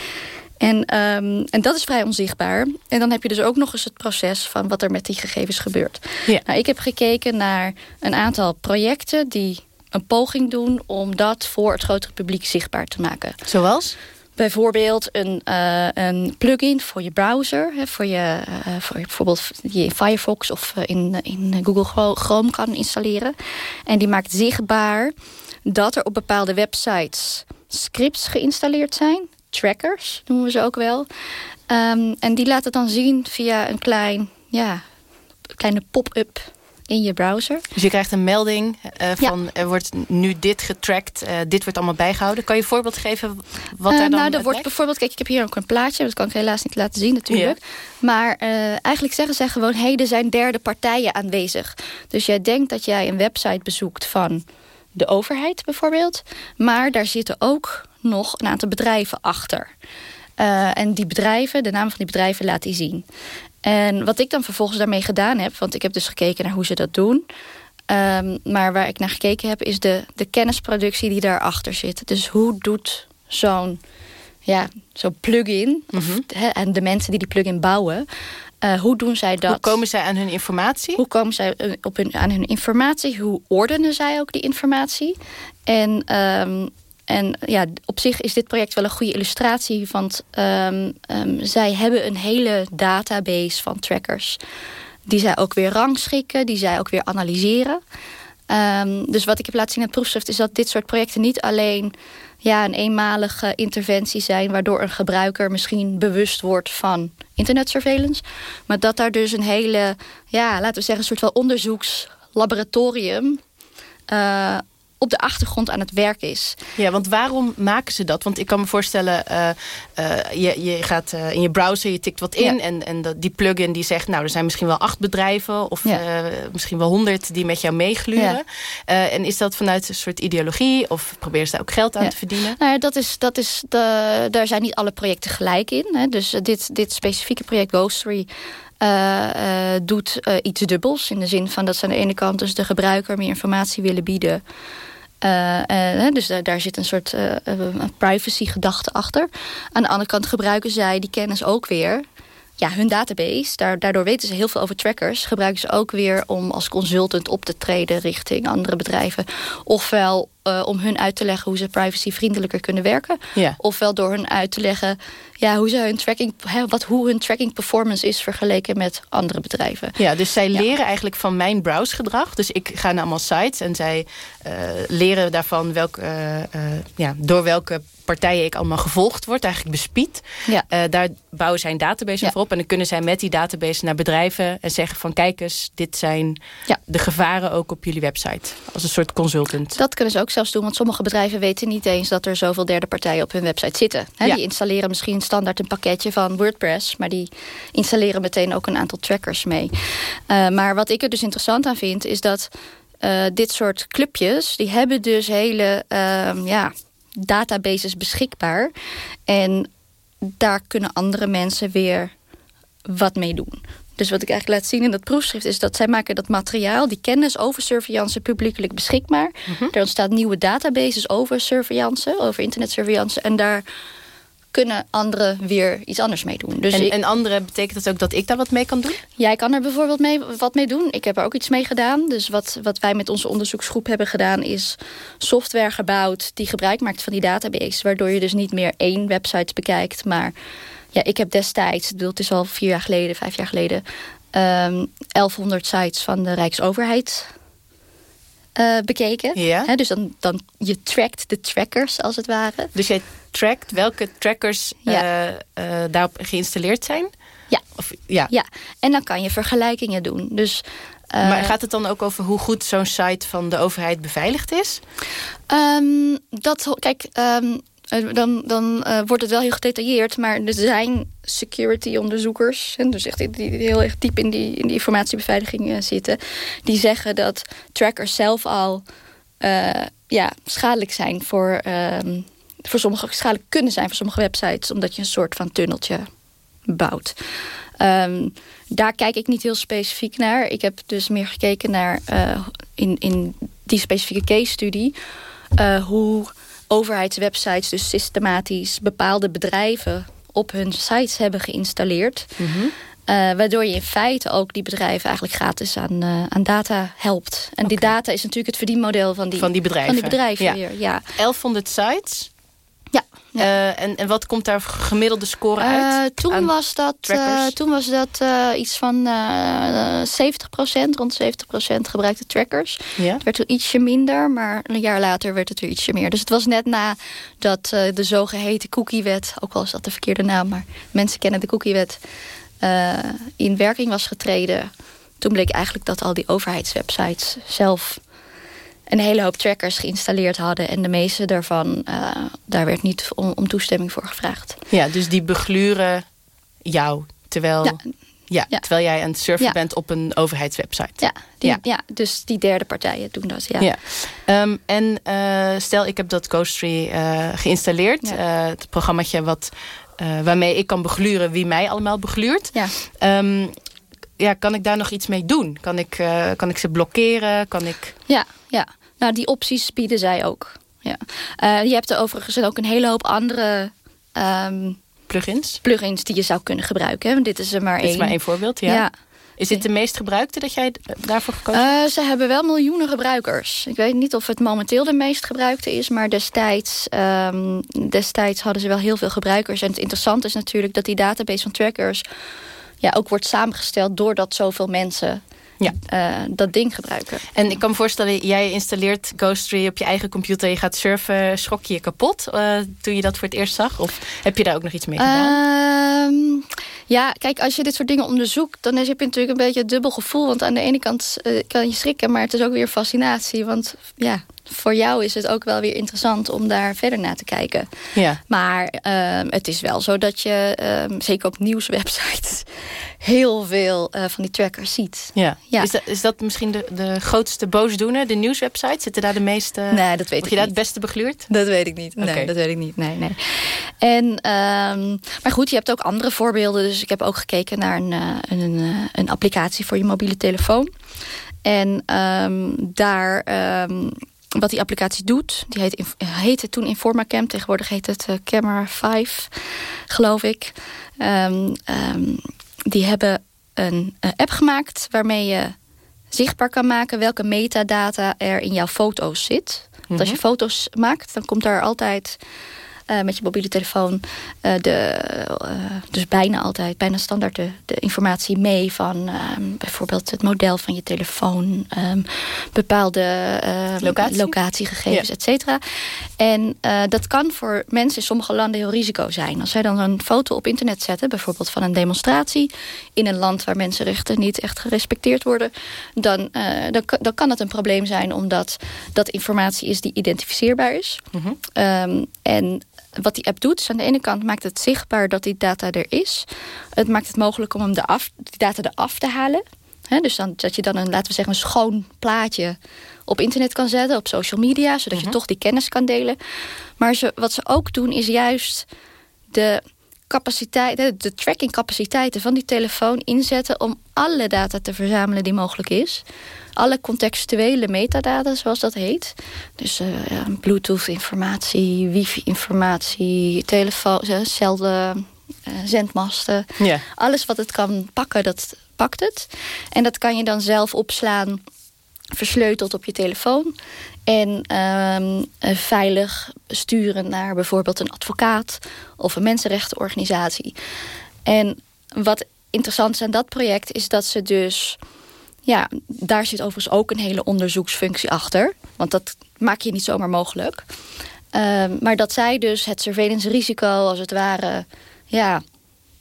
En, um, en dat is vrij onzichtbaar. En dan heb je dus ook nog eens het proces van wat er met die gegevens gebeurt. Ja. Nou, ik heb gekeken naar een aantal projecten... die een poging doen om dat voor het grotere publiek zichtbaar te maken. Zoals? Bijvoorbeeld een, uh, een plugin voor je browser. Hè, voor je, uh, voor bijvoorbeeld die in Firefox of in, in Google Chrome kan installeren. En die maakt zichtbaar dat er op bepaalde websites scripts geïnstalleerd zijn. trackers, noemen we ze ook wel. Ehm, en die laten dan zien via een klein, ja, kleine pop-up in je browser. Dus je krijgt een melding uh, van er wordt nu dit getracked, uh, dit wordt allemaal bijgehouden. Kan je een voorbeeld geven wat daar dan Nou, er wordt bijvoorbeeld, kijk, ik heb hier ook een plaatje, dat kan ik helaas niet laten zien natuurlijk. Ja. Maar eigenlijk zeggen zij gewoon, hé, hey, er zijn derde partijen aanwezig. Dus jij denkt dat jij een website bezoekt van de overheid bijvoorbeeld. Maar daar zitten ook nog een aantal bedrijven achter. Uh, en die bedrijven, de namen van die bedrijven laat hij zien. En wat ik dan vervolgens daarmee gedaan heb... want ik heb dus gekeken naar hoe ze dat doen... Um, maar waar ik naar gekeken heb... is de, de kennisproductie die daarachter zit. Dus hoe doet zo'n ja, zo'n plugin... Mm -hmm. en de mensen die die plugin bouwen... Uh, hoe doen zij dat? Hoe komen zij aan hun informatie? Hoe komen zij op hun, aan hun informatie? Hoe ordenen zij ook die informatie? En, um, en ja, op zich is dit project wel een goede illustratie. Want um, um, zij hebben een hele database van trackers. Die zij ook weer rangschikken. Die zij ook weer analyseren. dus wat ik heb laten zien in het proefschrift... is dat dit soort projecten niet alleen ja, een eenmalige interventie zijn... waardoor een gebruiker misschien bewust wordt van internetsurveillance. Maar dat daar dus een hele, ja, laten we zeggen... een soort van onderzoekslaboratorium... Uh, op de achtergrond aan het werk is. Ja, want waarom maken ze dat? Want ik kan me voorstellen, uh, uh, je, je gaat uh, in je browser, je tikt wat in... Ja. en, en die plugin die zegt, nou, er zijn misschien wel acht bedrijven... of ja. misschien wel honderd die met jou meegluren. Ja. en is dat vanuit een soort ideologie? Of proberen ze daar ook geld aan te verdienen? Nou ja, dat is, dat is de, daar zijn niet alle projecten gelijk in. Hè. Dus dit, dit specifieke project Ghostery... Uh, uh, doet uh, iets dubbels. In de zin van dat ze aan de ene kant dus de gebruiker meer informatie willen bieden. Dus daar, daar, zit een soort privacy gedachte achter. Aan de andere kant gebruiken zij die kennis ook weer ja, hun database, daar, daardoor weten ze heel veel over trackers... gebruiken ze ook weer om als consultant op te treden richting andere bedrijven. Ofwel uh, om hun uit te leggen hoe ze privacyvriendelijker kunnen werken. Ja. Ofwel door hun uit te leggen ja, hoe, ze hun tracking, hè, wat, hoe hun tracking performance is... vergeleken met andere bedrijven. Ja, dus zij leren eigenlijk van mijn browsegedrag. Dus ik ga naar allemaal sites en zij uh, leren daarvan welke, uh, ja, door welke partijen ik allemaal gevolgd word, eigenlijk bespied. Ja. Uh, daar bouwen zij een database ja. voor op. En dan kunnen zij met die database naar bedrijven en zeggen van kijk eens, dit zijn ja. de gevaren ook op jullie website. Als een soort consultant. Dat kunnen ze ook zelfs doen, want sommige bedrijven weten niet eens dat er zoveel derde partijen op hun website zitten. He, ja. Die installeren misschien standaard een pakketje van WordPress, maar die installeren meteen ook een aantal trackers mee. Uh, maar wat ik er dus interessant aan vind, is dat uh, dit soort clubjes, die hebben dus hele, uh, ja, databases beschikbaar. En daar kunnen andere mensen weer wat mee doen. Dus wat ik eigenlijk laat zien in dat proefschrift is dat zij maken dat materiaal, die kennis over surveillance publiekelijk beschikbaar. Mm -hmm. Er ontstaan nieuwe databases over surveillance, over internetsurveillance. En daar kunnen anderen weer iets anders mee doen. Dus en, ik, en anderen, betekent dat ook dat ik daar wat mee kan doen? Jij kan er bijvoorbeeld mee, wat mee doen. Ik heb er ook iets mee gedaan. Dus wat, wat wij met onze onderzoeksgroep hebben gedaan... is software gebouwd die gebruik maakt van die database. Waardoor je dus niet meer één website bekijkt. Maar ja, ik heb destijds, het is al vier jaar geleden, vijf jaar geleden... Um, 1100 sites van de Rijksoverheid uh, bekeken. Ja. He, dus dan, dan je trackt de trackers, als het ware. Dus jij trackt welke trackers ja. uh, uh, daarop geïnstalleerd zijn? Ja. Of, ja. ja. En dan kan je vergelijkingen doen. Dus, uh, maar gaat het dan ook over hoe goed zo'n site van de overheid beveiligd is? Um, dat, kijk, um, dan, dan uh, wordt het wel heel gedetailleerd. Maar er zijn security onderzoekers... En dus echt die, heel erg diep in die, in informatiebeveiliging uh, zitten... die zeggen dat trackers zelf al ja, schadelijk zijn voor... Um, voor sommige schadelijk kunnen zijn voor sommige websites... omdat je een soort van tunneltje bouwt. Um, daar kijk ik niet heel specifiek naar. Ik heb dus meer gekeken naar in, in die specifieke case-studie... Hoe overheidswebsites dus systematisch bepaalde bedrijven... op hun sites hebben geïnstalleerd... Mm -hmm. uh, waardoor je in feite ook die bedrijven eigenlijk gratis aan, uh, aan data helpt. En okay. die data is natuurlijk het verdienmodel van die, van die bedrijven. Van die bedrijven ja. weer, ja. 1100 sites? Ja. Uh, en, en wat komt daar gemiddelde score uit? Uh, toen, was dat, toen was dat iets van 70% rond 70% gebruikte trackers. Ja. Het werd toen ietsje minder, maar een jaar later werd het weer ietsje meer. Dus het was net na dat de zogeheten cookiewet, ook al is dat de verkeerde naam, maar mensen kennen de cookiewet, in werking was getreden. Toen bleek eigenlijk dat al die overheidswebsites zelf een hele hoop trackers geïnstalleerd hadden. En de meeste daarvan, uh, daar werd niet om, om, toestemming voor gevraagd. Ja, dus die begluren jou, terwijl, ja. ja, terwijl jij aan het surfen bent op een overheidswebsite. Ja, die, ja. dus die derde partijen doen dat, ja. Um, en uh, stel, ik heb dat Ghostree uh, geïnstalleerd. het programmaatje wat, waarmee ik kan begluren wie mij allemaal begluurt. Ja. Um, ja, kan ik daar nog iets mee doen? Kan ik, kan ik ze blokkeren? Kan ik... Ja, ja. Nou, die opties bieden zij ook. Ja. Uh, je hebt er overigens ook een hele hoop andere... Um, plugins? Plugins die je zou kunnen gebruiken. Dit is er maar één. Dit is maar één voorbeeld, ja. ja. Is dit de meest gebruikte dat jij daarvoor gekozen hebt? Uh, ze hebben wel miljoenen gebruikers. Ik weet niet of het momenteel de meest gebruikte is... maar destijds, um, destijds hadden ze wel heel veel gebruikers. En het interessante is natuurlijk dat die database van trackers... Ja, ook wordt samengesteld doordat zoveel mensen ja. Uh, dat ding gebruiken. En ik kan me voorstellen, jij installeert Ghostery op je eigen computer... je gaat surfen, schrok je je kapot uh, toen je dat voor het eerst zag? Of heb je daar ook nog iets mee gedaan? Uh, ja, kijk, als je dit soort dingen onderzoekt... dan heb je natuurlijk een beetje het dubbel gevoel. Want aan de ene kant uh, kan je schrikken, maar het is ook weer fascinatie. Want ja, voor jou is het ook wel weer interessant om daar verder naar te kijken. Ja. Maar uh, het is wel zo dat je, uh, zeker op nieuwswebsites... (laughs) heel veel uh, van die trackers ziet. Ja. ja. Is, dat, is dat misschien de, de grootste boosdoener, de nieuwswebsites? Zitten daar de meeste... Nee, dat weet ik je daar het beste begluurd? Dat weet ik niet. Nee, dat weet ik niet. Nee, nee. En, um, maar goed, je hebt ook andere voorbeelden. Dus ik heb ook gekeken naar een, uh, een, uh, een applicatie voor je mobiele telefoon. En daar... Wat die applicatie doet. Die heet, heette toen InformaCam. Tegenwoordig heet het uh, Camera 5, geloof ik. Um, um, die hebben een uh, app gemaakt waarmee je zichtbaar kan maken welke metadata er in jouw foto's zit. Want als je mhm. foto's maakt, dan komt daar altijd uh, met je mobiele telefoon uh, de, uh, dus bijna altijd, bijna standaard de, de informatie mee van um, bijvoorbeeld het model van je telefoon, um, bepaalde ehm, Locatie? locatiegegevens, et cetera. En dat kan voor mensen in sommige landen heel risico zijn. Als zij dan een foto op internet zetten, bijvoorbeeld van een demonstratie in een land waar mensenrechten niet echt gerespecteerd worden, dan, dan, dan kan het een probleem zijn omdat dat informatie is die identificeerbaar is. Mm -hmm. um, en wat die app doet, is aan de ene kant maakt het zichtbaar dat die data er is. Het maakt het mogelijk om hem de af, die data eraf te halen. dus dan, dat je dan een, laten we zeggen, een schoon plaatje op internet kan zetten, op social media, zodat je mhm. toch die kennis kan delen. Maar ze, wat ze ook doen, is juist de capaciteit, de tracking capaciteiten van die telefoon inzetten om alle data te verzamelen die mogelijk is alle contextuele metadata, zoals dat heet. Dus uh, ja, Bluetooth-informatie, wifi-informatie, telefoon, uh, cellen, uh, zendmasten. Yeah. Alles wat het kan pakken, dat pakt het. En dat kan je dan zelf opslaan, versleuteld op je telefoon. En um, veilig sturen naar bijvoorbeeld een advocaat of een mensenrechtenorganisatie. En wat interessant is aan dat project is dat ze dus ja, daar zit overigens ook een hele onderzoeksfunctie achter. Want dat maak je niet zomaar mogelijk. Um, maar dat zij dus het surveillance risico als het ware ja,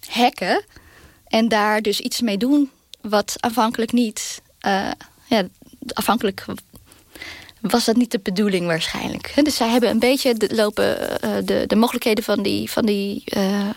hacken. En daar dus iets mee doen wat afhankelijk niet... Uh, ja, afhankelijk was dat niet de bedoeling waarschijnlijk. Dus zij hebben een beetje de, lopen, uh, de, de mogelijkheden van die, van, die, uh,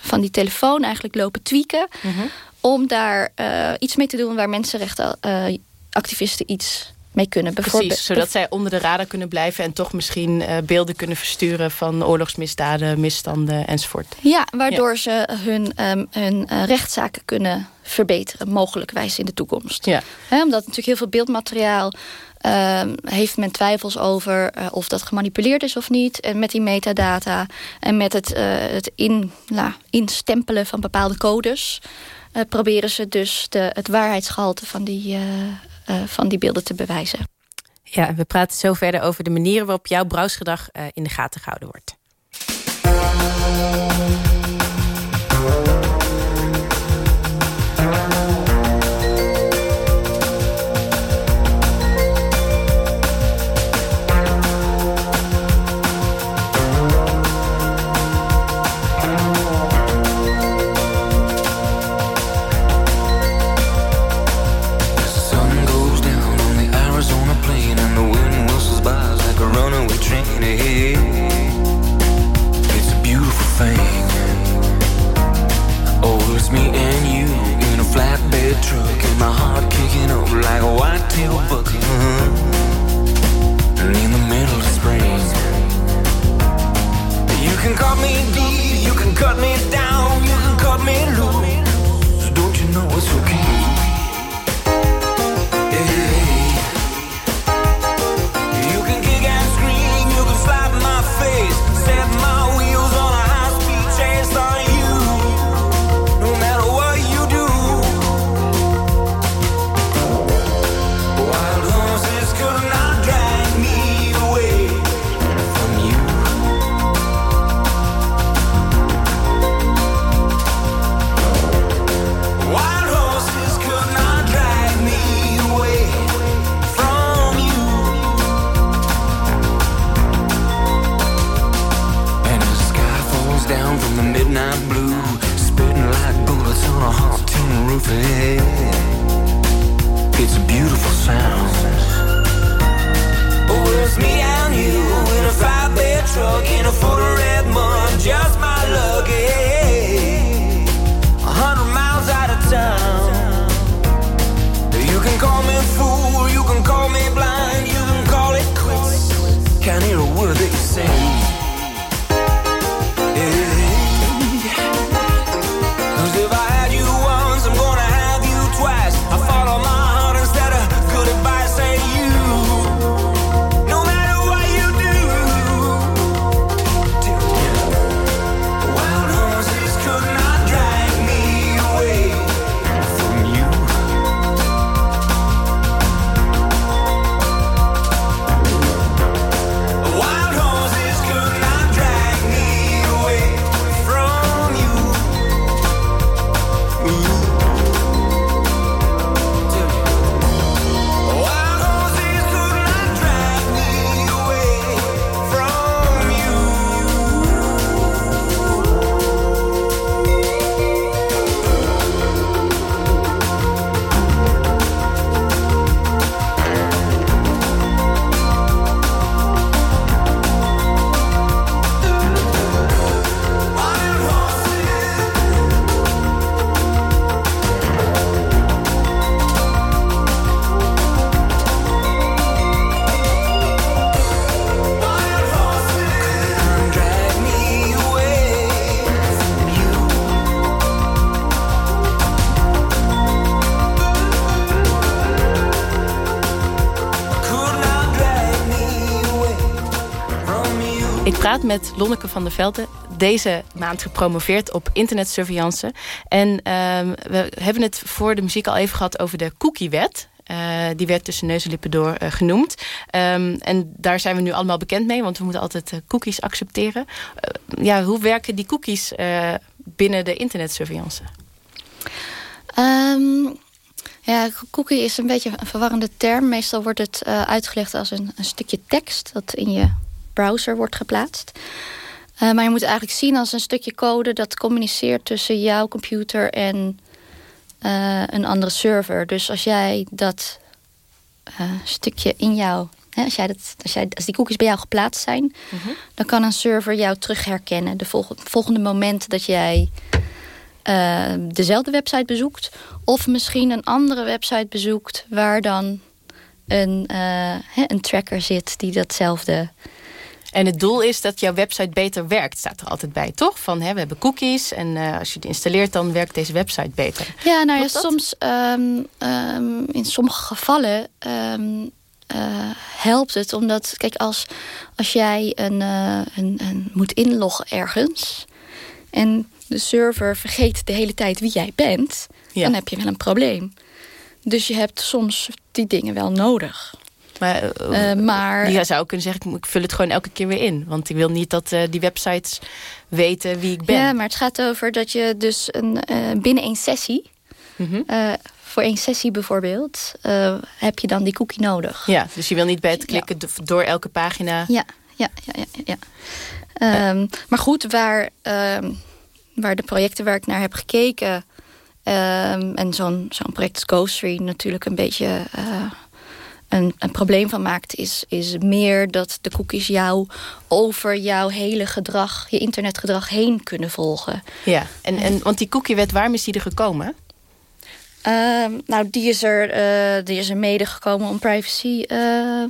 van die telefoon eigenlijk lopen tweaken... Mm -hmm om daar uh, iets mee te doen waar mensenrechtenactivisten uh, iets mee kunnen. Precies, zodat zij onder de radar kunnen blijven... en toch misschien uh, beelden kunnen versturen van oorlogsmisdaden, misstanden enzovoort. Ja, waardoor ja. ze hun, um, hun uh, rechtszaken kunnen verbeteren, mogelijkwijs in de toekomst. Ja. He, omdat natuurlijk heel veel beeldmateriaal... Uh, heeft men twijfels over uh, of dat gemanipuleerd is of niet. En met die metadata en met het, het in, nou, instempelen van bepaalde codes uh, proberen ze dus de, het waarheidsgehalte van die, uh, eh, van die beelden te bewijzen. Ja, we praten zo verder over de manieren waarop jouw browsgedrag eh, in de gaten gehouden wordt. Me and you in a flatbed truck, and my heart kicking up like a whitetail buck. And in the middle of spring, you can cut me deep, you can cut me down, you can cut me loose. low. Don't you know it's okay? Met Lonneke van der Velden. Deze maand gepromoveerd op internetsurveillance. En ehm, we hebben het voor de muziek al even gehad over de cookiewet. Uh, die werd tussen neus en lippen door uh, genoemd. Um, en daar zijn we nu allemaal bekend mee, want we moeten altijd uh, cookies accepteren. ja, hoe werken die cookies binnen de internetsurveillance? Um, ja, cookie is een beetje een verwarrende term. Meestal wordt het uitgelegd als een, een stukje tekst dat in je browser wordt geplaatst. Uh, maar je moet het eigenlijk zien als een stukje code dat communiceert tussen jouw computer en uh, een andere server. Dus als jij dat uh, stukje in jou, hè, als, jij dat, als, jij, als die cookies bij jou geplaatst zijn, mm -hmm. dan kan een server jou terug herkennen. De volgende, volgende moment dat jij dezelfde website bezoekt, of misschien een andere website bezoekt waar dan een, een tracker zit die datzelfde en het doel is dat jouw website beter werkt, staat er altijd bij, toch? Van hè, we hebben cookies en uh, als je het installeert, dan werkt deze website beter. Ja, nou ja, soms um, um, in sommige gevallen um, uh, helpt het. Omdat, kijk, als, als jij een, uh, een, een moet inloggen ergens en de server vergeet de hele tijd wie jij bent, ja. dan heb je wel een probleem. Dus je hebt soms die dingen wel nodig. Maar, uh, maar je zou kunnen zeggen, ik vul het gewoon elke keer weer in. Want ik wil niet dat uh, die websites weten wie ik ben. Ja, maar het gaat over dat je dus een, uh, binnen één sessie... Mm -hmm. voor één sessie bijvoorbeeld, heb je dan die cookie nodig. Ja, dus je wil niet bij het klikken ja. door elke pagina... Ja, ja, ja, ja. ja. Um, maar goed, waar, um, waar de projecten waar ik naar heb gekeken... Um, en zo'n zo'n project Ghoststream natuurlijk een beetje een, een probleem van maakt... Is, is meer dat de cookies jou over jouw hele gedrag... je internetgedrag heen kunnen volgen. Ja, en, en, want die cookiewet, waarom is die er gekomen? Uh, nou, die is, er, uh, die is er mede gekomen om privacy, uh,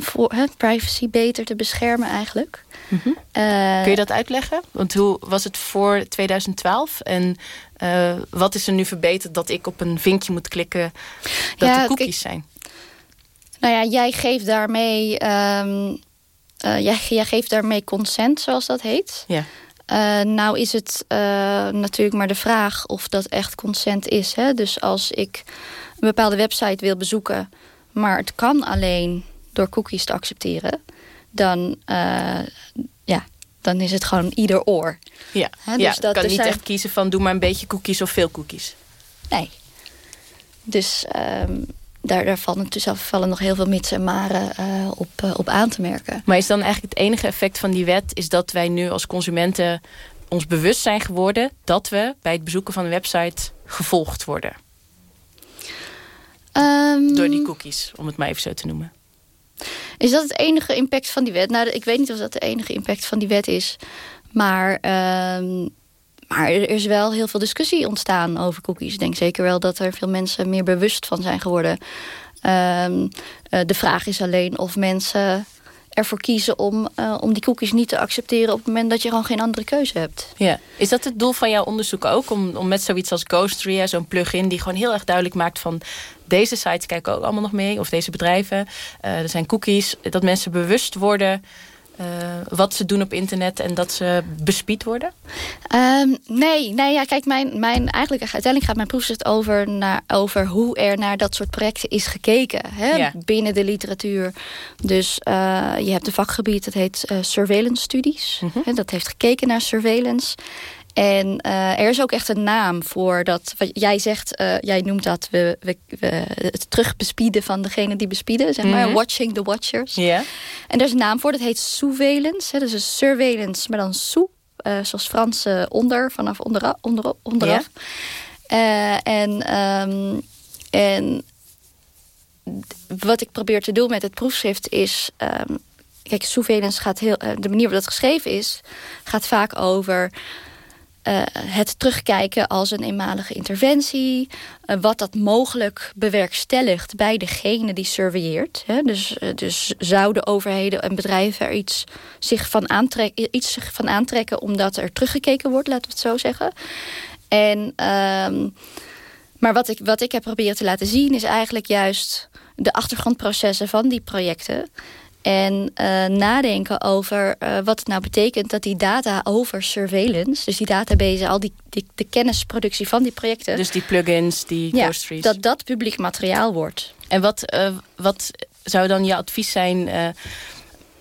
voor, privacy beter te beschermen eigenlijk. Mm -hmm. Kun je dat uitleggen? Want hoe was het voor 2012? En wat is er nu verbeterd dat ik op een vinkje moet klikken dat ja, de cookies zijn? Nou ja, jij geeft daarmee, um, jij, jij geeft daarmee consent, zoals dat heet. Ja. Uh, nou is het uh, natuurlijk maar de vraag of dat echt consent is. Hè? Dus als ik een bepaalde website wil bezoeken... maar het kan alleen door cookies te accepteren... dan, ja, dan is het gewoon ieder oor. Ja, Hè? Dus ja dat kan niet zijn... echt kiezen van doe maar een beetje cookies of veel cookies. Nee. Dus... Um, daar, daar vallen, dus vallen nog heel veel mits en maren uh, op, uh, op aan te merken. Maar is dan eigenlijk het enige effect van die wet... is dat wij nu als consumenten ons bewust zijn geworden... dat we bij het bezoeken van een website gevolgd worden? Um, Door die cookies, om het maar even zo te noemen. Is dat het enige impact van die wet? Nou, ik weet niet of dat de enige impact van die wet is. Maar... Um, maar er is wel heel veel discussie ontstaan over cookies. Ik denk zeker wel dat er veel mensen meer bewust van zijn geworden. Um, uh, de vraag is alleen of mensen ervoor kiezen om, uh, om die cookies niet te accepteren... op het moment dat je gewoon geen andere keuze hebt. Ja. Is dat het doel van jouw onderzoek ook? Om, om met zoiets als Ghostry, zo'n plugin... die gewoon heel erg duidelijk maakt van... deze sites kijken ook allemaal nog mee, of deze bedrijven. Uh, er zijn cookies, dat mensen bewust worden... Uh, wat ze doen op internet en dat ze bespied worden? Um, nee, nee ja, kijk, mijn, mijn, eigenlijk, uiteindelijk gaat mijn proefschrift over, naar, over hoe er naar dat soort projecten is gekeken hè, ja. binnen de literatuur. Dus uh, je hebt een vakgebied dat heet uh, surveillance studies. Mm -hmm. dat heeft gekeken naar surveillance. En uh, er is ook echt een naam voor dat. Wat jij zegt, uh, jij noemt dat we, we, we, het terugbespieden van degene die bespieden. Zeg maar, mm -hmm. watching the watchers. Yeah. En er is een naam voor, dat heet surveillance. Hè, dus een surveillance, maar dan sous. Uh, zoals Franse onder, vanaf onderaf. Onder, onderaf. Yeah. en, um, en wat ik probeer te doen met het proefschrift is... Um, kijk, surveillance gaat heel... de manier waarop dat geschreven is... gaat vaak over uh, het terugkijken als een eenmalige interventie. Uh, wat dat mogelijk bewerkstelligt bij degene die surveilleert. Hè? Dus, uh, dus zouden overheden en bedrijven er iets zich, van aantrekken, iets zich van aantrekken... omdat er teruggekeken wordt, laten we het zo zeggen. En, um, maar wat ik, wat ik heb proberen te laten zien... is eigenlijk juist de achtergrondprocessen van die projecten... En uh, nadenken over uh, wat het nou betekent dat die data over surveillance... dus die database, al die, die de kennisproductie van die projecten... Dus die plugins, die ja, dat dat publiek materiaal wordt. En wat, uh, wat zou dan je advies zijn...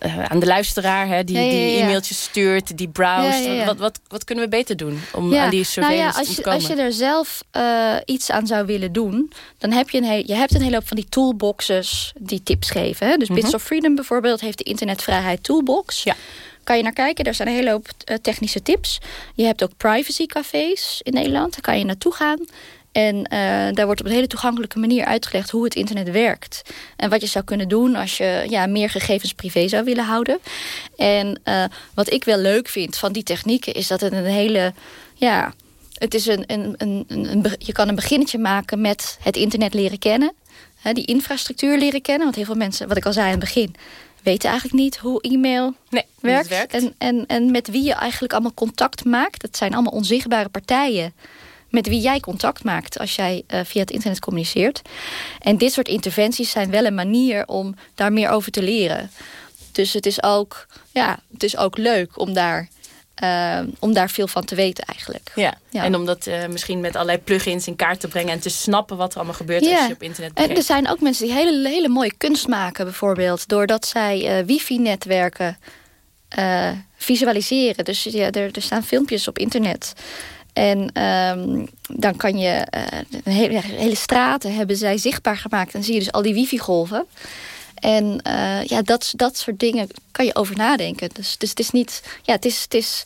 Uh, aan de luisteraar hè, die, ja, ja, ja. die e-mailtjes stuurt, die browst. Wat, wat, wat kunnen we beter doen om aan die surveillance nou als te komen? Je, als je er zelf uh, iets aan zou willen doen... dan heb je een, heel, je hebt een hele hoop van die toolboxes die tips geven. Hè? Dus mm -hmm. Bits of Freedom bijvoorbeeld heeft de internetvrijheid toolbox. Ja. Kan je naar kijken, daar zijn een hele hoop uh, technische tips. Je hebt ook privacycafés in Nederland, daar kan je naartoe gaan... En uh, daar wordt op een hele toegankelijke manier uitgelegd hoe het internet werkt. En wat je zou kunnen doen als je ja, meer gegevens privé zou willen houden. En uh, wat ik wel leuk vind van die technieken is dat het een hele... Ja, het is een, een, een, een, je kan een beginnetje maken met het internet leren kennen. Hè, die infrastructuur leren kennen. Want heel veel mensen, wat ik al zei aan het begin weten eigenlijk niet hoe e-mail nee, werkt. werkt. En, en, en met wie je eigenlijk allemaal contact maakt. Dat zijn allemaal onzichtbare partijen met wie jij contact maakt als jij uh, via het internet communiceert. En dit soort interventies zijn wel een manier om daar meer over te leren. Dus het is ook, ja, het is ook leuk om daar om daar veel van te weten eigenlijk. Ja, en om dat misschien met allerlei plugins in kaart te brengen... en te snappen wat er allemaal gebeurt als je op internet En er zijn ook mensen die hele, hele mooie kunst maken bijvoorbeeld... doordat zij wifi-netwerken visualiseren. Dus ja, er, er staan filmpjes op internet... En ehm, dan kan je uh, hele, hele, straten hebben zij zichtbaar gemaakt. En zie je dus al die wifi-golven. En uh, ja, dat, dat soort dingen kan je over nadenken. Dus, dus het is niet... Ja, het is... Het is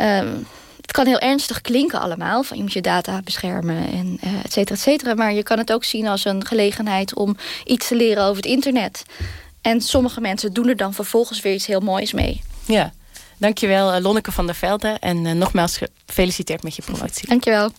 um, het kan heel ernstig klinken allemaal. Van je moet je data beschermen en uh, et cetera, et cetera. Maar je kan het ook zien als een gelegenheid om iets te leren over het internet. En sommige mensen doen er dan vervolgens weer iets heel moois mee. Ja. Dankjewel, eh, Lonneke van der Velde. En uh, nogmaals gefeliciteerd met je promotie. Dankjewel.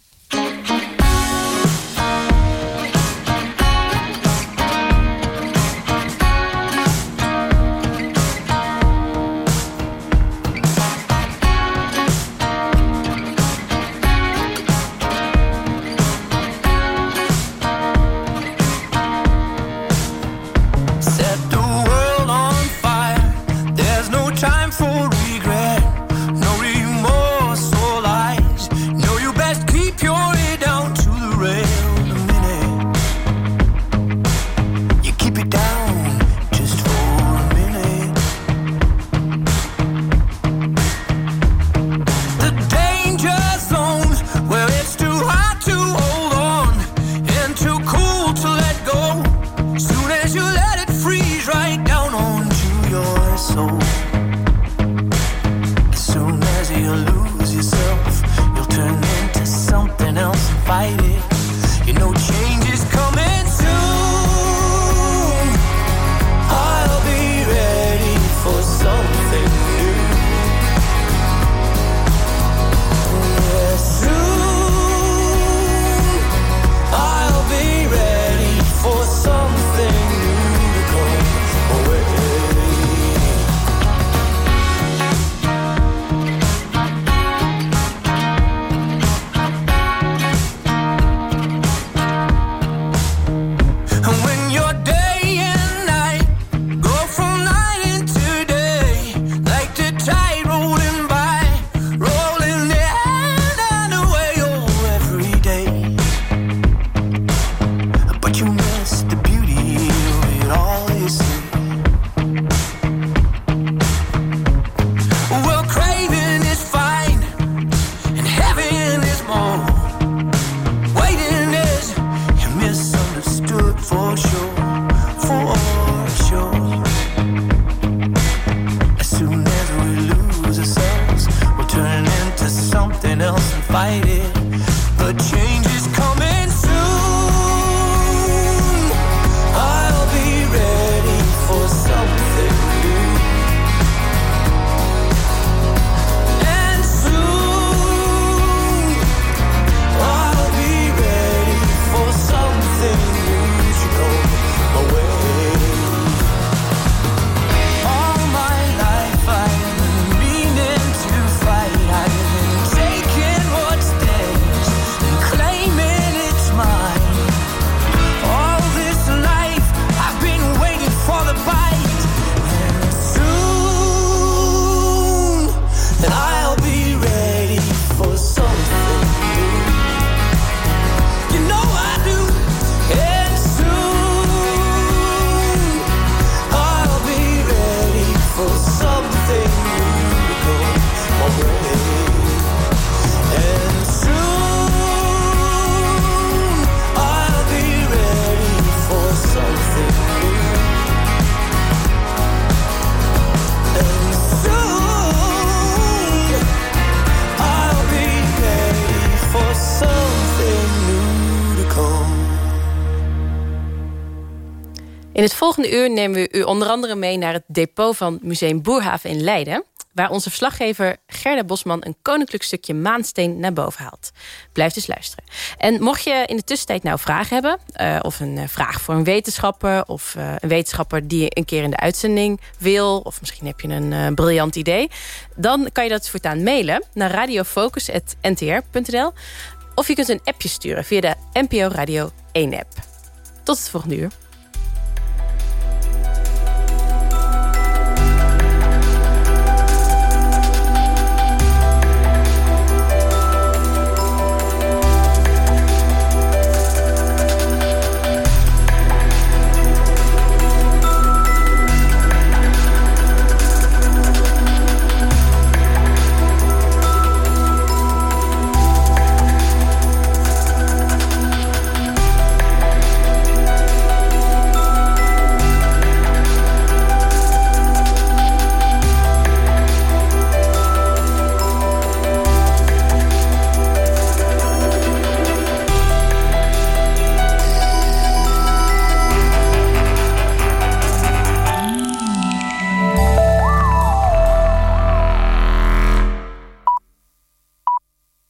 Het volgende uur nemen we u onder andere mee naar het depot van Museum Boerhaven in Leiden waar onze verslaggever Gerda Bosman een koninklijk stukje maansteen naar boven haalt. Blijf dus luisteren. En mocht je in de tussentijd nou vragen hebben... Uh, of een uh, vraag voor een wetenschapper... of uh, een wetenschapper die je een keer in de uitzending wil... of misschien heb je een briljant idee... dan kan je dat voortaan mailen naar radiofocus.ntr.nl... of je kunt een appje sturen via de NPO Radio 1-app. Tot het volgende uur.